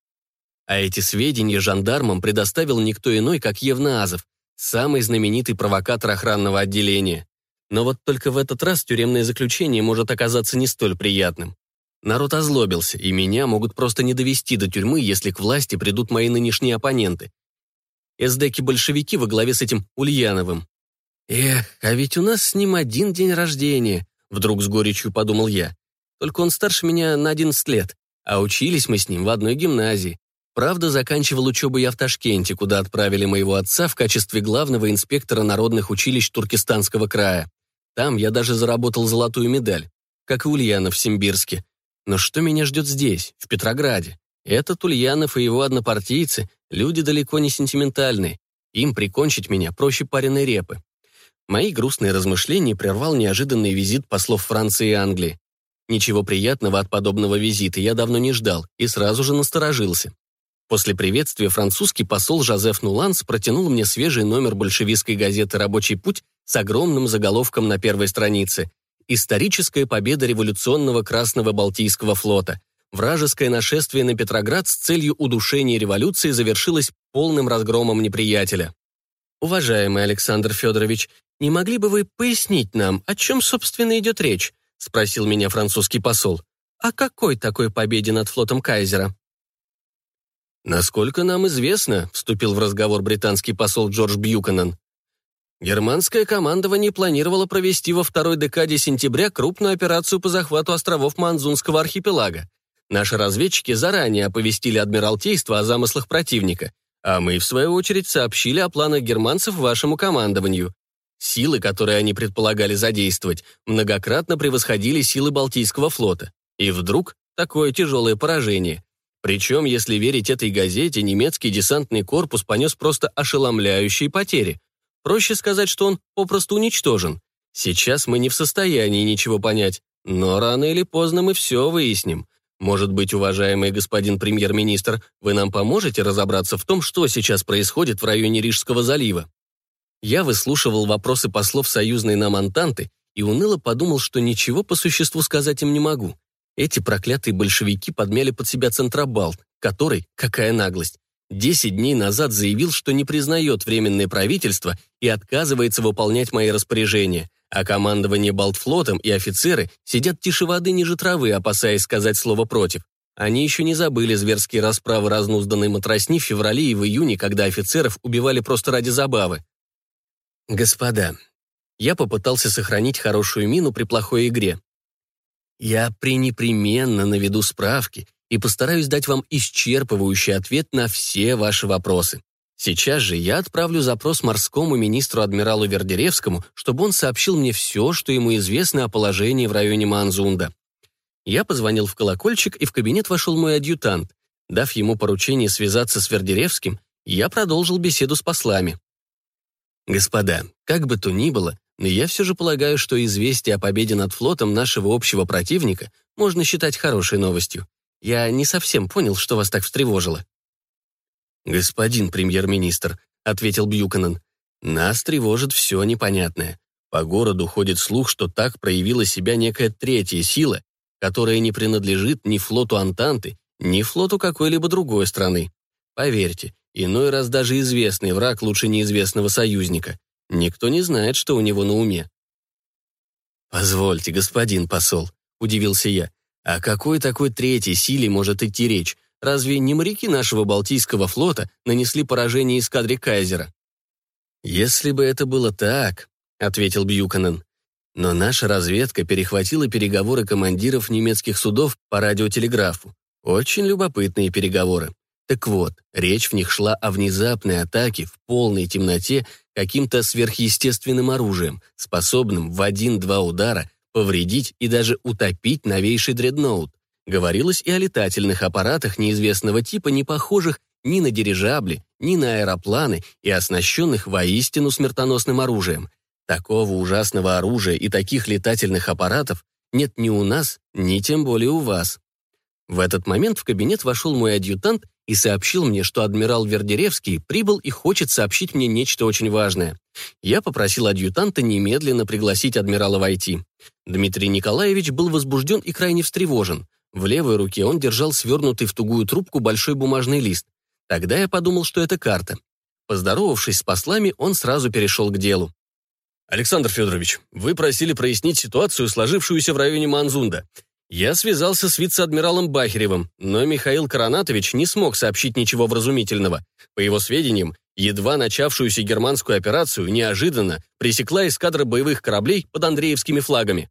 А эти сведения жандармам предоставил никто иной, как Евнаазов, самый знаменитый провокатор охранного отделения. Но вот только в этот раз тюремное заключение может оказаться не столь приятным. Народ озлобился, и меня могут просто не довести до тюрьмы, если к власти придут мои нынешние оппоненты, эсдеки-большевики во главе с этим Ульяновым. «Эх, а ведь у нас с ним один день рождения», — вдруг с горечью подумал я. «Только он старше меня на 11 лет, а учились мы с ним в одной гимназии. Правда, заканчивал учебу я в Ташкенте, куда отправили моего отца в качестве главного инспектора народных училищ Туркестанского края. Там я даже заработал золотую медаль, как и Ульянов в Симбирске. Но что меня ждет здесь, в Петрограде? Этот Ульянов и его однопартийцы — люди далеко не сентиментальные. Им прикончить меня проще пареной репы. Мои грустные размышления прервал неожиданный визит послов Франции и Англии. Ничего приятного от подобного визита я давно не ждал и сразу же насторожился. После приветствия французский посол Жозеф Нуланс протянул мне свежий номер большевистской газеты «Рабочий путь» с огромным заголовком на первой странице «Историческая победа революционного Красного Балтийского флота. Вражеское нашествие на Петроград с целью удушения революции завершилось полным разгромом неприятеля. «Уважаемый Александр Федорович, не могли бы вы пояснить нам, о чем, собственно, идет речь?» — спросил меня французский посол. «О какой такой победе над флотом Кайзера?» Насколько нам известно, вступил в разговор британский посол Джордж Бьюканан, Германское командование планировало провести во второй декаде сентября крупную операцию по захвату островов Манзунского архипелага. Наши разведчики заранее оповестили Адмиралтейство о замыслах противника, а мы, в свою очередь, сообщили о планах германцев вашему командованию. Силы, которые они предполагали задействовать, многократно превосходили силы Балтийского флота. И вдруг такое тяжелое поражение. Причем, если верить этой газете, немецкий десантный корпус понес просто ошеломляющие потери. Проще сказать, что он попросту уничтожен. Сейчас мы не в состоянии ничего понять, но рано или поздно мы все выясним. Может быть, уважаемый господин премьер-министр, вы нам поможете разобраться в том, что сейчас происходит в районе Рижского залива? Я выслушивал вопросы послов союзной нам Антанты и уныло подумал, что ничего по существу сказать им не могу. Эти проклятые большевики подмяли под себя Центробалт, который, какая наглость, Десять дней назад заявил, что не признает Временное правительство и отказывается выполнять мои распоряжения, а командование Балтфлотом и офицеры сидят тише воды ниже травы, опасаясь сказать слово «против». Они еще не забыли зверские расправы разнузданной матросни в феврале и в июне, когда офицеров убивали просто ради забавы. Господа, я попытался сохранить хорошую мину при плохой игре. Я пренепременно наведу справки и постараюсь дать вам исчерпывающий ответ на все ваши вопросы. Сейчас же я отправлю запрос морскому министру адмиралу Вердеревскому, чтобы он сообщил мне все, что ему известно о положении в районе Манзунда. Я позвонил в колокольчик, и в кабинет вошел мой адъютант. Дав ему поручение связаться с Вердеревским, я продолжил беседу с послами. «Господа, как бы то ни было, но я все же полагаю, что известие о победе над флотом нашего общего противника можно считать хорошей новостью. Я не совсем понял, что вас так встревожило». «Господин премьер-министр», — ответил Бьюканен, «нас тревожит все непонятное. По городу ходит слух, что так проявила себя некая третья сила, которая не принадлежит ни флоту Антанты, ни флоту какой-либо другой страны. Поверьте, иной раз даже известный враг лучше неизвестного союзника. Никто не знает, что у него на уме». «Позвольте, господин посол», — удивился я, о какой такой третьей силе может идти речь? Разве не моряки нашего Балтийского флота нанесли поражение эскадре Кайзера? «Если бы это было так», — ответил Бьюканен, но наша разведка перехватила переговоры командиров немецких судов по радиотелеграфу. Очень любопытные переговоры. Так вот, речь в них шла о внезапной атаке в полной темноте каким-то сверхъестественным оружием, способным в один-два удара повредить и даже утопить новейший дредноут. Говорилось и о летательных аппаратах неизвестного типа, не похожих ни на дирижабли, ни на аэропланы и оснащенных воистину смертоносным оружием. Такого ужасного оружия и таких летательных аппаратов нет ни у нас, ни тем более у вас. В этот момент в кабинет вошел мой адъютант и сообщил мне, что адмирал Вердеревский прибыл и хочет сообщить мне нечто очень важное. Я попросил адъютанта немедленно пригласить адмирала войти. Дмитрий Николаевич был возбужден и крайне встревожен. В левой руке он держал свернутый в тугую трубку большой бумажный лист. Тогда я подумал, что это карта. Поздоровавшись с послами, он сразу перешел к делу. «Александр Федорович, вы просили прояснить ситуацию, сложившуюся в районе Манзунда. Я связался с вице-адмиралом Бахеревым, но Михаил Коронатович не смог сообщить ничего вразумительного. По его сведениям, едва начавшуюся германскую операцию неожиданно пресекла эскадра боевых кораблей под Андреевскими флагами.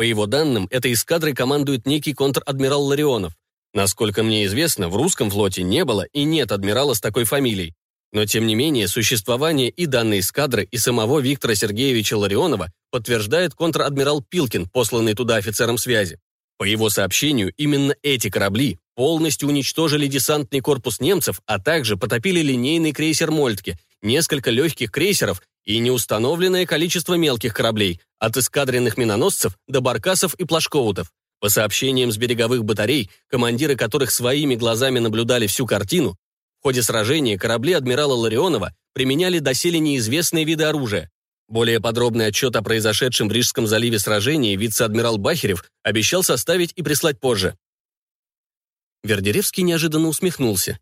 По его данным, этой эскадрой командует некий контр-адмирал Ларионов. Насколько мне известно, в русском флоте не было и нет адмирала с такой фамилией. Но, тем не менее, существование и данной эскадры, и самого Виктора Сергеевича Ларионова подтверждает контр-адмирал Пилкин, посланный туда офицером связи. По его сообщению, именно эти корабли полностью уничтожили десантный корпус немцев, а также потопили линейный крейсер «Мольтке», несколько легких крейсеров и неустановленное количество мелких кораблей, от эскадренных миноносцев до баркасов и плашкоутов. По сообщениям с береговых батарей, командиры которых своими глазами наблюдали всю картину, в ходе сражения корабли адмирала Ларионова применяли доселе неизвестные виды оружия, более подробный отчет о произошедшем в Рижском заливе сражении вице-адмирал Бахерев обещал составить и прислать позже. Вердеревский неожиданно усмехнулся.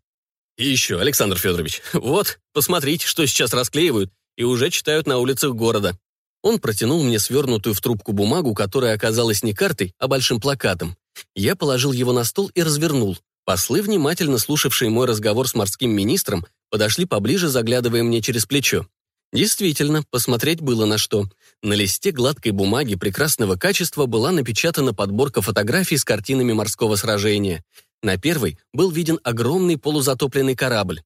«И еще, Александр Федорович, вот, посмотрите, что сейчас расклеивают и уже читают на улицах города». Он протянул мне свернутую в трубку бумагу, которая оказалась не картой, а большим плакатом. Я положил его на стол и развернул. Послы, внимательно слушавшие мой разговор с морским министром, подошли поближе, заглядывая мне через плечо. Действительно, посмотреть было на что. На листе гладкой бумаги прекрасного качества была напечатана подборка фотографий с картинами морского сражения. На первой был виден огромный полузатопленный корабль.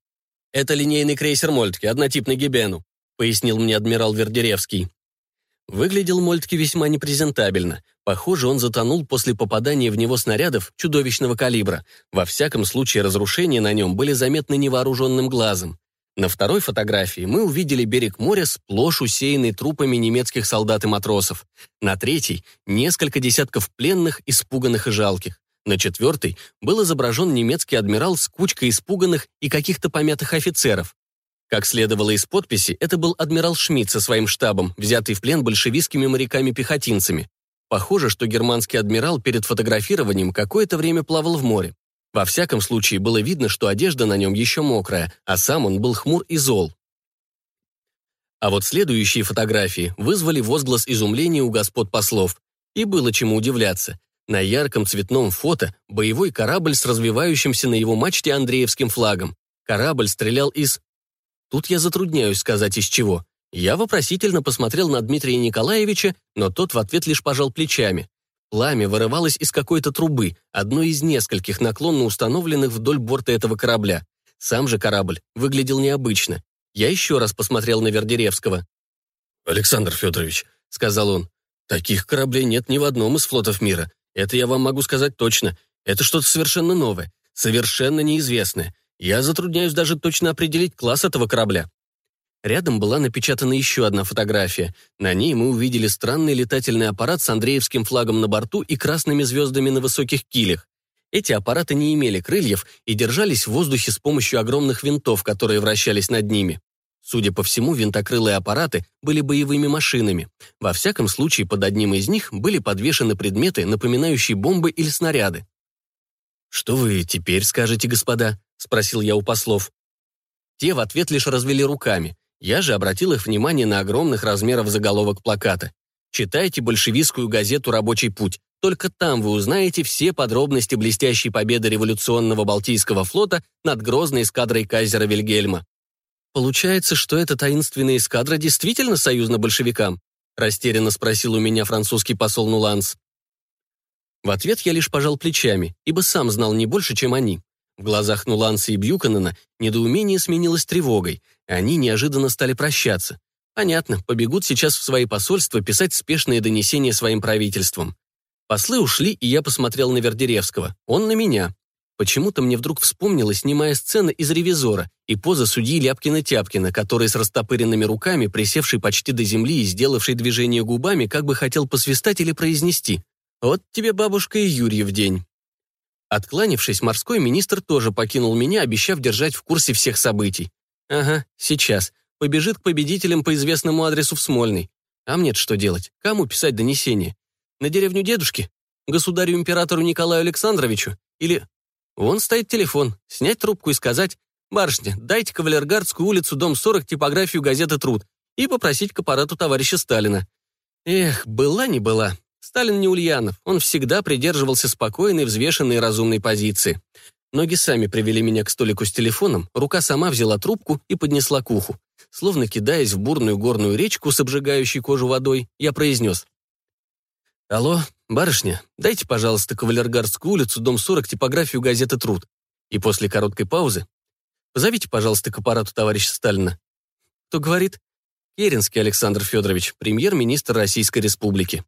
«Это линейный крейсер Мольтке, однотипный Гебену», пояснил мне адмирал Вердеревский. Выглядел Мольтке весьма непрезентабельно. Похоже, он затонул после попадания в него снарядов чудовищного калибра. Во всяком случае, разрушения на нем были заметны невооруженным глазом. На второй фотографии мы увидели берег моря сплошь усеянный трупами немецких солдат и матросов. На третьей — несколько десятков пленных, испуганных и жалких. На четвертой был изображен немецкий адмирал с кучкой испуганных и каких-то помятых офицеров. Как следовало из подписи, это был адмирал Шмидт со своим штабом, взятый в плен большевистскими моряками-пехотинцами. Похоже, что германский адмирал перед фотографированием какое-то время плавал в море. Во всяком случае, было видно, что одежда на нем еще мокрая, а сам он был хмур и зол. А вот следующие фотографии вызвали возглас изумления у господ послов. И было чему удивляться. На ярком цветном фото боевой корабль с развивающимся на его мачте Андреевским флагом. Корабль стрелял из... Тут я затрудняюсь сказать из чего. Я вопросительно посмотрел на Дмитрия Николаевича, но тот в ответ лишь пожал плечами. Пламя вырывалось из какой-то трубы, одной из нескольких наклонно установленных вдоль борта этого корабля. Сам же корабль выглядел необычно. Я еще раз посмотрел на Вердеревского. «Александр Федорович», — сказал он, — «таких кораблей нет ни в одном из флотов мира. Это я вам могу сказать точно. Это что-то совершенно новое, совершенно неизвестное. Я затрудняюсь даже точно определить класс этого корабля. Рядом была напечатана еще одна фотография. На ней мы увидели странный летательный аппарат с Андреевским флагом на борту и красными звездами на высоких килях. Эти аппараты не имели крыльев и держались в воздухе с помощью огромных винтов, которые вращались над ними. Судя по всему, винтокрылые аппараты были боевыми машинами. Во всяком случае, под одним из них были подвешены предметы, напоминающие бомбы или снаряды. «Что вы теперь скажете, господа?» — спросил я у послов. Те в ответ лишь развели руками. Я же обратил их внимание на огромных размеров заголовок плаката. Читайте большевистскую газету «Рабочий путь». Только там вы узнаете все подробности блестящей победы революционного Балтийского флота над грозной эскадрой кайзера Вильгельма. Получается, что эта таинственная эскадра действительно союзна большевикам? Растерянно спросил у меня французский посол Нуланс. В ответ я лишь пожал плечами, ибо сам знал не больше, чем они. В глазах Нуланса и Бьюканена недоумение сменилось тревогой, и они неожиданно стали прощаться. Понятно, побегут сейчас в свои посольства писать спешные донесения своим правительствам. Послы ушли, и я посмотрел на Вердеревского. Он на меня. Почему-то мне вдруг вспомнилась снимая сцена из «Ревизора» и поза судьи Ляпкина-Тяпкина, который с растопыренными руками, присевший почти до земли и сделавший движение губами, как бы хотел посвистать или произнести. «Вот тебе, бабушка, и Юрьев день». Откланившись, морской министр тоже покинул меня, обещав держать в курсе всех событий. Ага, сейчас. Побежит к победителям по известному адресу в Смольный. А мне что делать? Кому писать донесение? На деревню дедушки? Государю-императору Николаю Александровичу? Или... Вон стоит телефон. Снять трубку и сказать, «Барышня, дайте Кавалергардскую улицу, дом 40, типографию газеты «Труд» и попросить к аппарату товарища Сталина». Эх, была не была. Сталин не Ульянов, он всегда придерживался спокойной, взвешенной и разумной позиции. Ноги сами привели меня к столику с телефоном, рука сама взяла трубку и поднесла к уху. Словно кидаясь в бурную горную речку с обжигающей кожу водой, я произнес. «Алло, барышня, дайте, пожалуйста, Кавалергардскую улицу, дом 40, типографию газеты «Труд». И после короткой паузы позовите, пожалуйста, к аппарату товарища Сталина. Кто говорит? Керенский Александр Федорович, премьер-министр Российской Республики.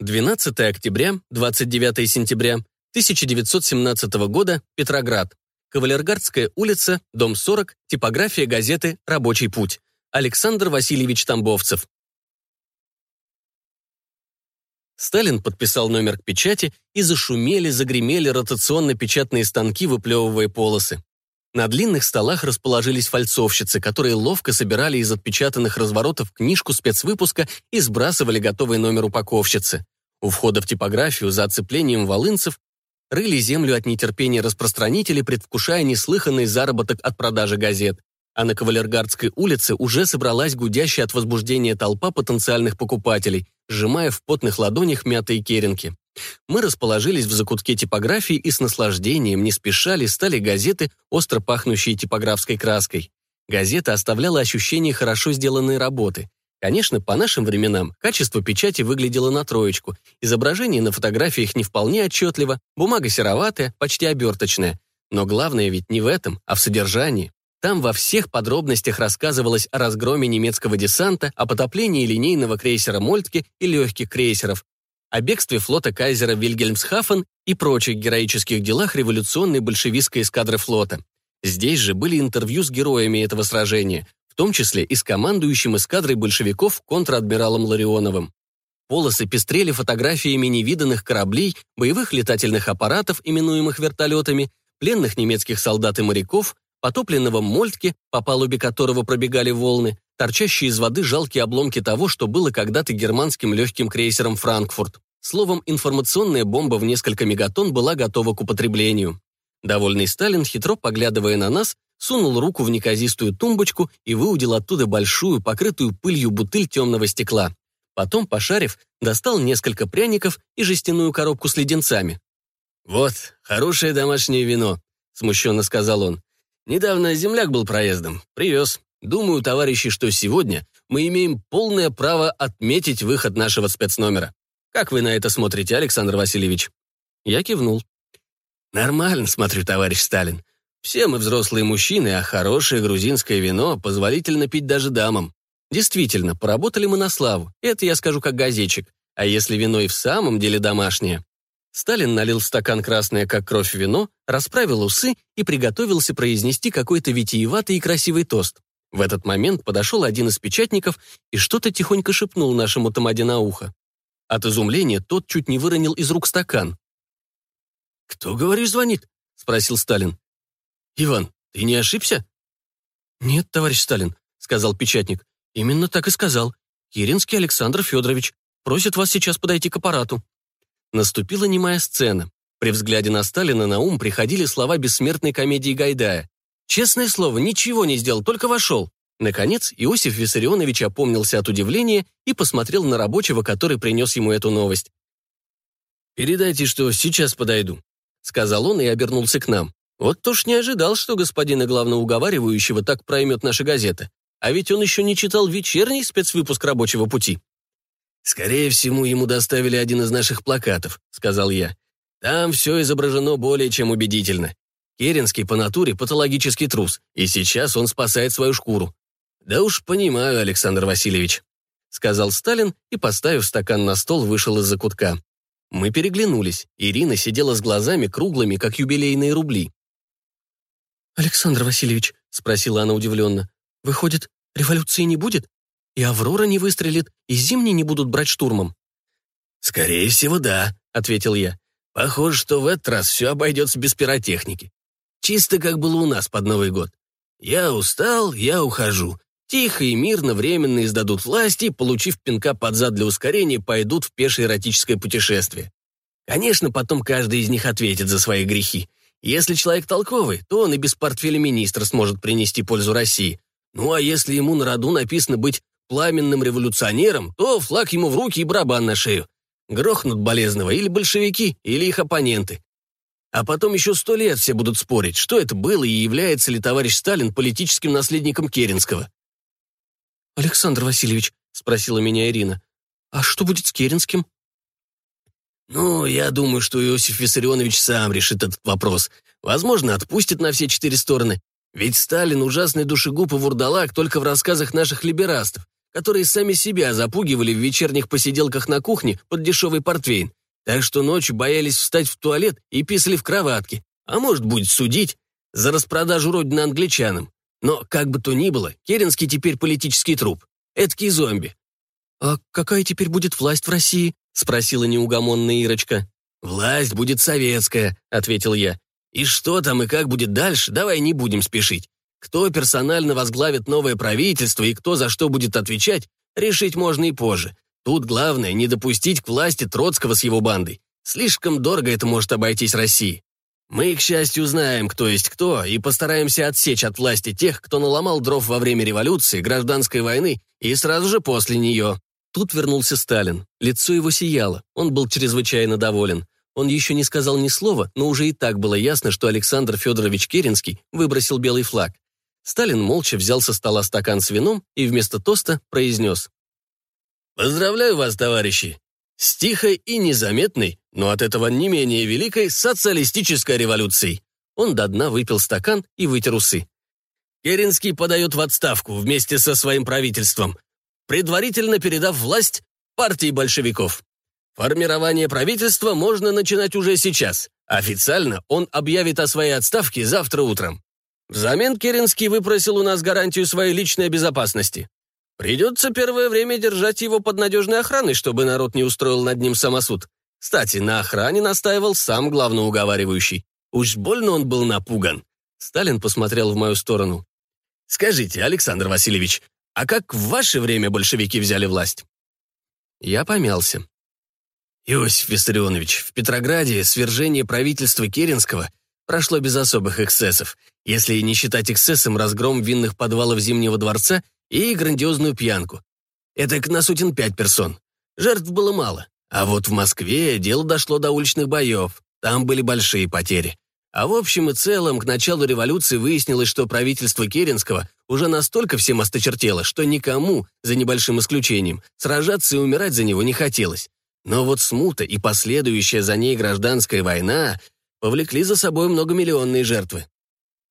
12 октября, 29 сентября 1917 года, Петроград. Кавалергардская улица, дом 40, типография газеты «Рабочий путь». Александр Васильевич Тамбовцев. Сталин подписал номер к печати, и зашумели, загремели ротационно-печатные станки, выплевывая полосы. На длинных столах расположились фальцовщицы, которые ловко собирали из отпечатанных разворотов книжку спецвыпуска и сбрасывали готовый номер упаковщицы. У входа в типографию за оцеплением волынцев рыли землю от нетерпения распространители, предвкушая неслыханный заработок от продажи газет. А на Кавалергардской улице уже собралась гудящая от возбуждения толпа потенциальных покупателей, сжимая в потных ладонях мятые керенки. Мы расположились в закутке типографии и с наслаждением, не спеша листали газеты, остро пахнущие типографской краской. Газета оставляла ощущение хорошо сделанной работы. Конечно, по нашим временам качество печати выглядело на троечку, изображение на фотографиях не вполне отчетливо, бумага сероватая, почти оберточная. Но главное ведь не в этом, а в содержании. Там во всех подробностях рассказывалось о разгроме немецкого десанта, о потоплении линейного крейсера «Мольтке» и легких крейсеров, о бегстве флота кайзера Вильгельмсхафен и прочих героических делах революционной большевистской эскадры флота. Здесь же были интервью с героями этого сражения, в том числе и с командующим эскадрой большевиков контр-адмиралом Ларионовым. Полосы пестрели фотографиями невиданных кораблей, боевых летательных аппаратов, именуемых вертолетами, пленных немецких солдат и моряков, потопленного мольтки, по палубе которого пробегали волны, торчащие из воды жалкие обломки того, что было когда-то германским легким крейсером «Франкфурт». Словом, информационная бомба в несколько мегатонн была готова к употреблению. Довольный Сталин, хитро поглядывая на нас, сунул руку в неказистую тумбочку и выудил оттуда большую, покрытую пылью бутыль темного стекла. Потом, пошарив, достал несколько пряников и жестяную коробку с леденцами. «Вот, хорошее домашнее вино», — смущенно сказал он. «Недавно земляк был проездом. Привез. Думаю, товарищи, что сегодня мы имеем полное право отметить выход нашего спецномера. Как вы на это смотрите, Александр Васильевич?» Я кивнул. «Нормально, смотрю, товарищ Сталин. Все мы взрослые мужчины, а хорошее грузинское вино позволительно пить даже дамам. Действительно, поработали мы на славу. Это я скажу как газетчик. А если вино и в самом деле домашнее? Сталин налил стакан красное, как кровь, вино, расправил усы и приготовился произнести какой-то витиеватый и красивый тост. В этот момент подошел один из печатников и что-то тихонько шепнул нашему Тамаде на ухо. От изумления тот чуть не выронил из рук стакан. «Кто, говоришь, звонит?» — спросил Сталин. «Иван, ты не ошибся?» «Нет, товарищ Сталин», — сказал печатник. «Именно так и сказал. Киринский Александр Федорович просит вас сейчас подойти к аппарату». Наступила немая сцена. При взгляде на Сталина на ум приходили слова бессмертной комедии Гайдая. «Честное слово, ничего не сделал, только вошел». Наконец, Иосиф Виссарионович опомнился от удивления и посмотрел на рабочего, который принес ему эту новость. «Передайте, что сейчас подойду», — сказал он и обернулся к нам. Вот то ж не ожидал, что господина главноуговаривающего так проймет наша газета. А ведь он еще не читал вечерний спецвыпуск рабочего пути. «Скорее всего, ему доставили один из наших плакатов», — сказал я. «Там все изображено более чем убедительно. Керенский по натуре патологический трус, и сейчас он спасает свою шкуру. Да уж понимаю, Александр Васильевич», — сказал Сталин и, поставив стакан на стол, вышел из-за кутка. Мы переглянулись. Ирина сидела с глазами круглыми, как юбилейные рубли. «Александр Васильевич», — спросила она удивленно, «выходит, революции не будет? И Аврора не выстрелит, и зимние не будут брать штурмом?» «Скорее всего, да», — ответил я. «Похоже, что в этот раз все обойдется без пиротехники. Чисто как было у нас под Новый год. Я устал, я ухожу. Тихо и мирно временно издадут власти, получив пинка под зад для ускорения, пойдут в пешее эротическое путешествие. Конечно, потом каждый из них ответит за свои грехи. Если человек толковый, то он и без портфеля министра сможет принести пользу России. Ну а если ему на роду написано быть пламенным революционером, то флаг ему в руки и барабан на шею. Грохнут болезного или большевики, или их оппоненты. А потом еще сто лет все будут спорить, что это было и является ли товарищ Сталин политическим наследником Керенского. «Александр Васильевич», — спросила меня Ирина, «а что будет с Керенским?» «Ну, я думаю, что Иосиф Виссарионович сам решит этот вопрос. Возможно, отпустит на все четыре стороны. Ведь Сталин ужасный душегуб и вурдалак только в рассказах наших либерастов, которые сами себя запугивали в вечерних посиделках на кухне под дешевый портвейн. Так что ночью боялись встать в туалет и писали в кроватке. А может, будет судить за распродажу родины англичанам. Но, как бы то ни было, Керенский теперь политический труп. Эдакий зомби. «А какая теперь будет власть в России?» — спросила неугомонная Ирочка. «Власть будет советская», — ответил я. «И что там и как будет дальше, давай не будем спешить. Кто персонально возглавит новое правительство и кто за что будет отвечать, решить можно и позже. Тут главное не допустить к власти Троцкого с его бандой. Слишком дорого это может обойтись России. Мы, к счастью, знаем, кто есть кто, и постараемся отсечь от власти тех, кто наломал дров во время революции, гражданской войны и сразу же после нее. Тут вернулся Сталин. Лицо его сияло. Он был чрезвычайно доволен. Он еще не сказал ни слова, но уже и так было ясно, что Александр Федорович Керенский выбросил белый флаг. Сталин молча взял со стола стакан с вином и вместо тоста произнес. «Поздравляю вас, товарищи, с тихой и незаметной, но от этого не менее великой социалистической революцией». Он до дна выпил стакан и вытер усы. Керенский подает в отставку вместе со своим правительством, предварительно передав власть партии большевиков. Формирование правительства можно начинать уже сейчас. Официально он объявит о своей отставке завтра утром. Взамен Керенский выпросил у нас гарантию своей личной безопасности. Придется первое время держать его под надежной охраной, чтобы народ не устроил над ним самосуд. Кстати, на охране настаивал сам главноуговаривающий. Уж больно он был напуган. Сталин посмотрел в мою сторону. «Скажите, Александр Васильевич, а как в ваше время большевики взяли власть?» Я помялся. «Иосиф Виссарионович, в Петрограде свержение правительства Керенского прошло без особых эксцессов, если не считать эксцессом разгром винных подвалов Зимнего дворца и грандиозную пьянку. Это на сотен пять персон. Жертв было мало. А вот в Москве дело дошло до уличных боев. Там были большие потери. А в общем и целом, к началу революции выяснилось, что правительство Керенского уже настолько всем осточертело, что никому, за небольшим исключением, сражаться и умирать за него не хотелось. Но вот смута и последующая за ней гражданская война повлекли за собой многомиллионные жертвы.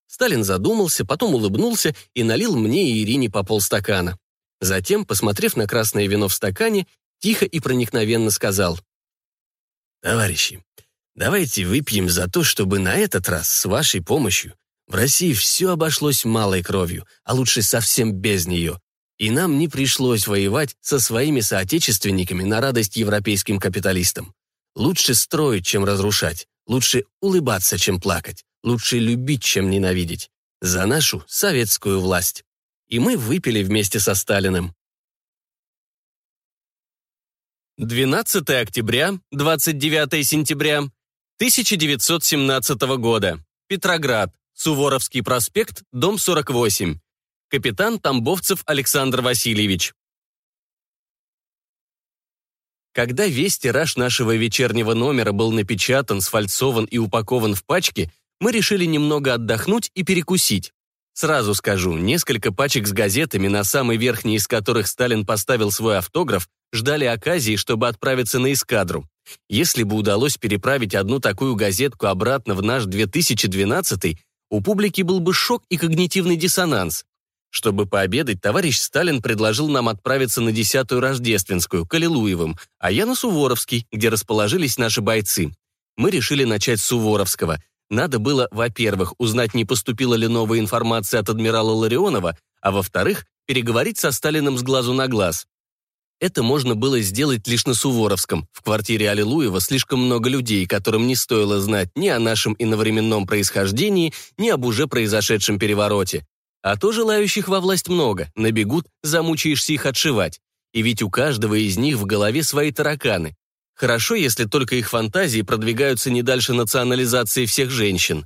Сталин задумался, потом улыбнулся и налил мне и Ирине по полстакана. Затем, посмотрев на красное вино в стакане, тихо и проникновенно сказал. «Товарищи, Давайте выпьем за то, чтобы на этот раз, с вашей помощью, в России все обошлось малой кровью, а лучше совсем без нее. И нам не пришлось воевать со своими соотечественниками на радость европейским капиталистам. Лучше строить, чем разрушать. Лучше улыбаться, чем плакать. Лучше любить, чем ненавидеть. За нашу советскую власть. И мы выпили вместе со Сталиным. 12 октября, 29 сентября 1917 года. Петроград. Суворовский проспект, дом 48. Капитан Тамбовцев Александр Васильевич. Когда весь тираж нашего вечернего номера был напечатан, сфальцован и упакован в пачки, мы решили немного отдохнуть и перекусить. Сразу скажу, несколько пачек с газетами, на самый верхний из которых Сталин поставил свой автограф, ждали оказии, чтобы отправиться на эскадру. Если бы удалось переправить одну такую газетку обратно в наш 2012 у публики был бы шок и когнитивный диссонанс. Чтобы пообедать, товарищ Сталин предложил нам отправиться на 10-ю Рождественскую, к Аллилуевым, а я на Суворовский, где расположились наши бойцы. Мы решили начать с Суворовского. Надо было, во-первых, узнать, не поступила ли новая информация от адмирала Ларионова, а во-вторых, переговорить со Сталиным с глазу на глаз. Это можно было сделать лишь на Суворовском. В квартире Аллилуева слишком много людей, которым не стоило знать ни о нашем иновременном происхождении, ни об уже произошедшем перевороте. А то желающих во власть много, набегут, замучаешься их отшивать. И ведь у каждого из них в голове свои тараканы. Хорошо, если только их фантазии продвигаются не дальше национализации всех женщин.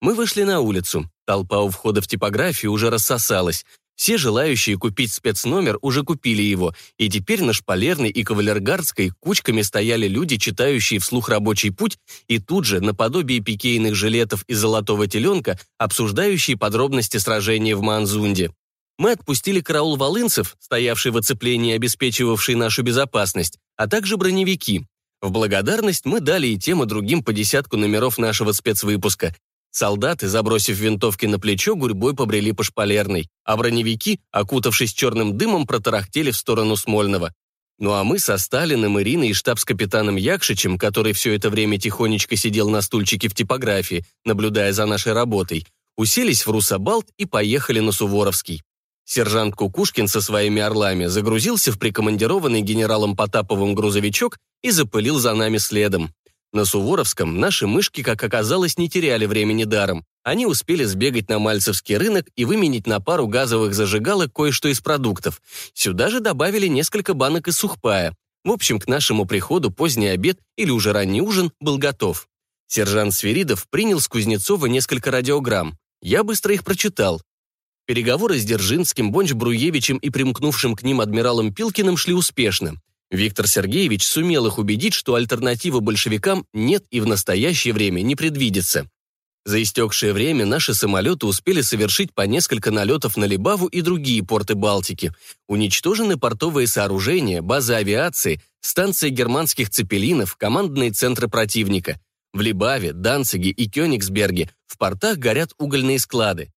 Мы вышли на улицу. Толпа у входа в типографию уже рассосалась. Все желающие купить спецномер уже купили его, и теперь на Шпалерной и Кавалергардской кучками стояли люди, читающие вслух рабочий путь, и тут же, наподобие пикейных жилетов и золотого теленка, обсуждающие подробности сражения в Манзунде. Мы отпустили караул волынцев, стоявший в оцеплении обеспечивавший нашу безопасность, а также броневики. В благодарность мы дали и тем, и другим по десятку номеров нашего спецвыпуска, Солдаты, забросив винтовки на плечо, гурьбой побрели по шпалерной, а броневики, окутавшись черным дымом, протарахтели в сторону Смольного. Ну а мы со Сталиным, Ириной и штабс-капитаном Якшичем, который все это время тихонечко сидел на стульчике в типографии, наблюдая за нашей работой, уселись в Русабалт и поехали на Суворовский. Сержант Кукушкин со своими орлами загрузился в прикомандированный генералом Потаповым грузовичок и запылил за нами следом. На Суворовском наши мышки, как оказалось, не теряли времени даром. Они успели сбегать на Мальцевский рынок и выменить на пару газовых зажигалок кое-что из продуктов. Сюда же добавили несколько банок из сухпая. В общем, к нашему приходу поздний обед или уже ранний ужин был готов. Сержант Свиридов принял с Кузнецова несколько радиограмм. Я быстро их прочитал. Переговоры с Дзержинским, Бонч-Бруевичем и примкнувшим к ним адмиралом Пилкиным шли успешно. Виктор Сергеевич сумел их убедить, что альтернативы большевикам нет и в настоящее время не предвидится. За истекшее время наши самолеты успели совершить по несколько налетов на Либаву и другие порты Балтики. Уничтожены портовые сооружения, базы авиации, станции германских цепелинов, командные центры противника. В Либаве, Данциге и Кёнигсберге в портах горят угольные склады.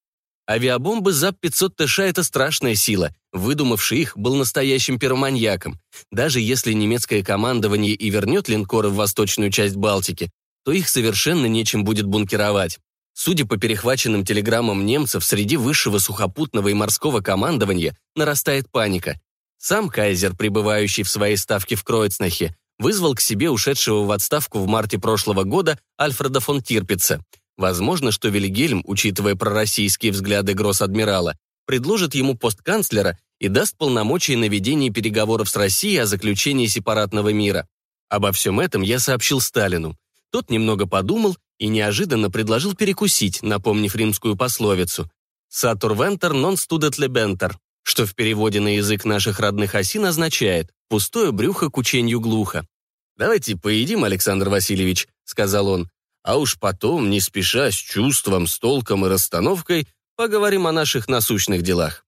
Авиабомбы ЗАП-500ТШ — это страшная сила. Выдумавший их был настоящим пироманьяком. Даже если немецкое командование и вернет линкоры в восточную часть Балтики, то их совершенно нечем будет бункеровать. Судя по перехваченным телеграммам немцев, среди высшего сухопутного и морского командования нарастает паника. Сам Кайзер, пребывающий в своей ставке в Кроицнахе, вызвал к себе ушедшего в отставку в марте прошлого года Альфреда фон Тирпица – Возможно, что Вильгельм, учитывая пророссийские взгляды гросс-адмирала, предложит ему пост канцлера и даст полномочия на ведение переговоров с Россией о заключении сепаратного мира. Обо всем этом я сообщил Сталину. Тот немного подумал и неожиданно предложил перекусить, напомнив римскую пословицу «Сатур вентер нон студет лебентер», что в переводе на язык наших родных осин означает «пустое брюхо к учению глухо». «Давайте поедим, Александр Васильевич», — сказал он, а уж потом, не спеша, с чувством, с толком и расстановкой, поговорим о наших насущных делах.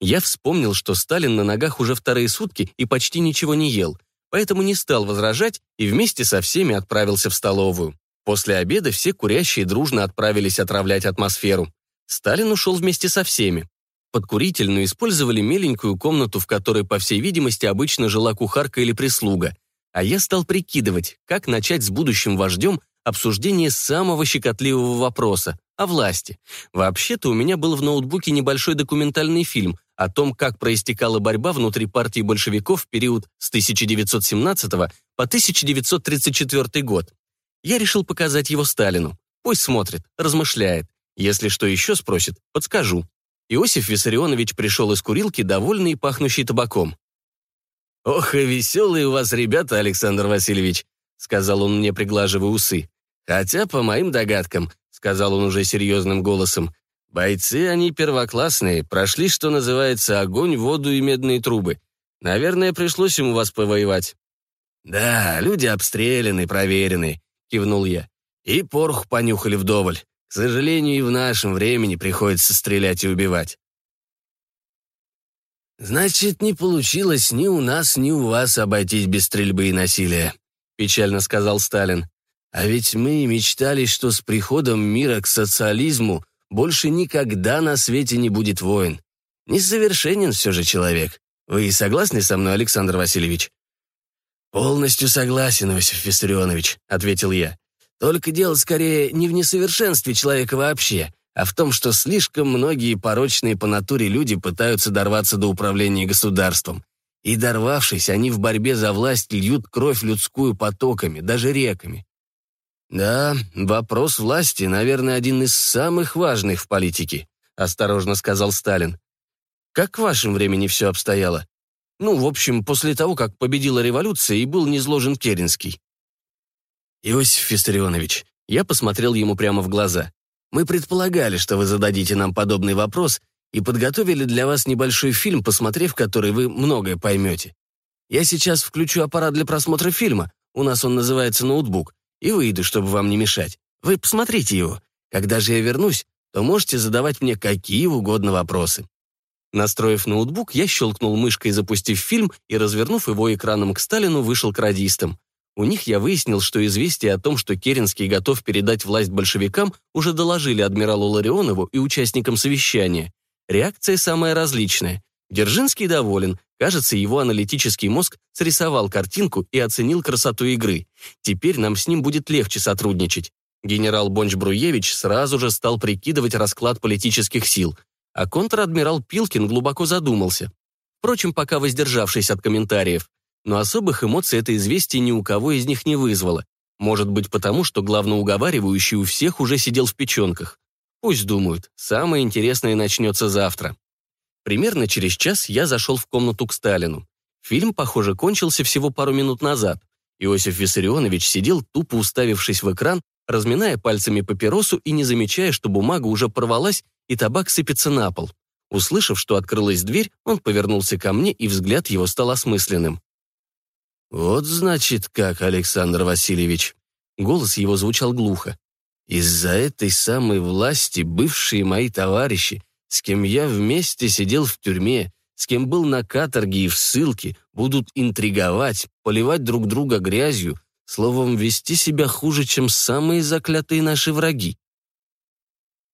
Я вспомнил, что Сталин на ногах уже вторые сутки и почти ничего не ел, поэтому не стал возражать и вместе со всеми отправился в столовую. После обеда все курящие дружно отправились отравлять атмосферу. Сталин ушел вместе со всеми. Под курительную использовали меленькую комнату, в которой, по всей видимости, обычно жила кухарка или прислуга. А я стал прикидывать, как начать с будущим вождем обсуждение самого щекотливого вопроса – о власти. Вообще-то у меня был в ноутбуке небольшой документальный фильм о том, как проистекала борьба внутри партии большевиков в период с 1917 по 1934 год. Я решил показать его Сталину. Пусть смотрит, размышляет. Если что еще спросит, подскажу. Иосиф Виссарионович пришел из курилки, довольный и пахнущий табаком. «Ох, и веселые у вас ребята, Александр Васильевич», сказал он мне, приглаживая усы. Хотя, по моим догадкам, сказал он уже серьезным голосом, бойцы они первоклассные, прошли, что называется, огонь, воду и медные трубы. Наверное, пришлось ему вас повоевать. Да, люди обстреляны, проверены, кивнул я. И порох понюхали вдоволь. К сожалению, и в нашем времени приходится стрелять и убивать. «Значит, не получилось ни у нас, ни у вас обойтись без стрельбы и насилия», печально сказал Сталин. А ведь мы мечтали, что с приходом мира к социализму больше никогда на свете не будет войн. Несовершенен все же человек. Вы согласны со мной, Александр Васильевич? «Полностью согласен, Иосиф Виссарионович», — ответил я. «Только дело скорее не в несовершенстве человека вообще, а в том, что слишком многие порочные по натуре люди пытаются дорваться до управления государством. И дорвавшись, они в борьбе за власть льют кровь людскую потоками, даже реками. «Да, вопрос власти, наверное, один из самых важных в политике», осторожно сказал Сталин. «Как в вашем времени все обстояло? Ну, в общем, после того, как победила революция и был низложен Керенский». «Иосиф Виссарионович», я посмотрел ему прямо в глаза. «Мы предполагали, что вы зададите нам подобный вопрос и подготовили для вас небольшой фильм, посмотрев который вы многое поймете. Я сейчас включу аппарат для просмотра фильма, у нас он называется ноутбук, и выйду, чтобы вам не мешать. Вы посмотрите его. Когда же я вернусь, то можете задавать мне какие угодно вопросы». Настроив ноутбук, я щелкнул мышкой, запустив фильм и, развернув его экраном к Сталину, вышел к радистам. У них я выяснил, что известие о том, что Керенский готов передать власть большевикам, уже доложили адмиралу Ларионову и участникам совещания. Реакция самая различная. Дзержинский доволен, Кажется, его аналитический мозг срисовал картинку и оценил красоту игры. Теперь нам с ним будет легче сотрудничать. Генерал Бонч-Бруевич сразу же стал прикидывать расклад политических сил, а контр-адмирал Пилкин глубоко задумался. Впрочем, пока воздержавшись от комментариев. Но особых эмоций это известие ни у кого из них не вызвало. Может быть, потому, что главноуговаривающий у всех уже сидел в печенках. Пусть думают, самое интересное начнется завтра. Примерно через час я зашел в комнату к Сталину. Фильм, похоже, кончился всего пару минут назад. Иосиф Виссарионович сидел, тупо уставившись в экран, разминая пальцами папиросу и не замечая, что бумага уже порвалась и табак сыпется на пол. Услышав, что открылась дверь, он повернулся ко мне, и взгляд его стал осмысленным. «Вот, значит, как, Александр Васильевич». Голос его звучал глухо. «Из-за этой самой власти бывшие мои товарищи, с кем я вместе сидел в тюрьме, с кем был на каторге и в ссылке, будут интриговать, поливать друг друга грязью, словом, вести себя хуже, чем самые заклятые наши враги.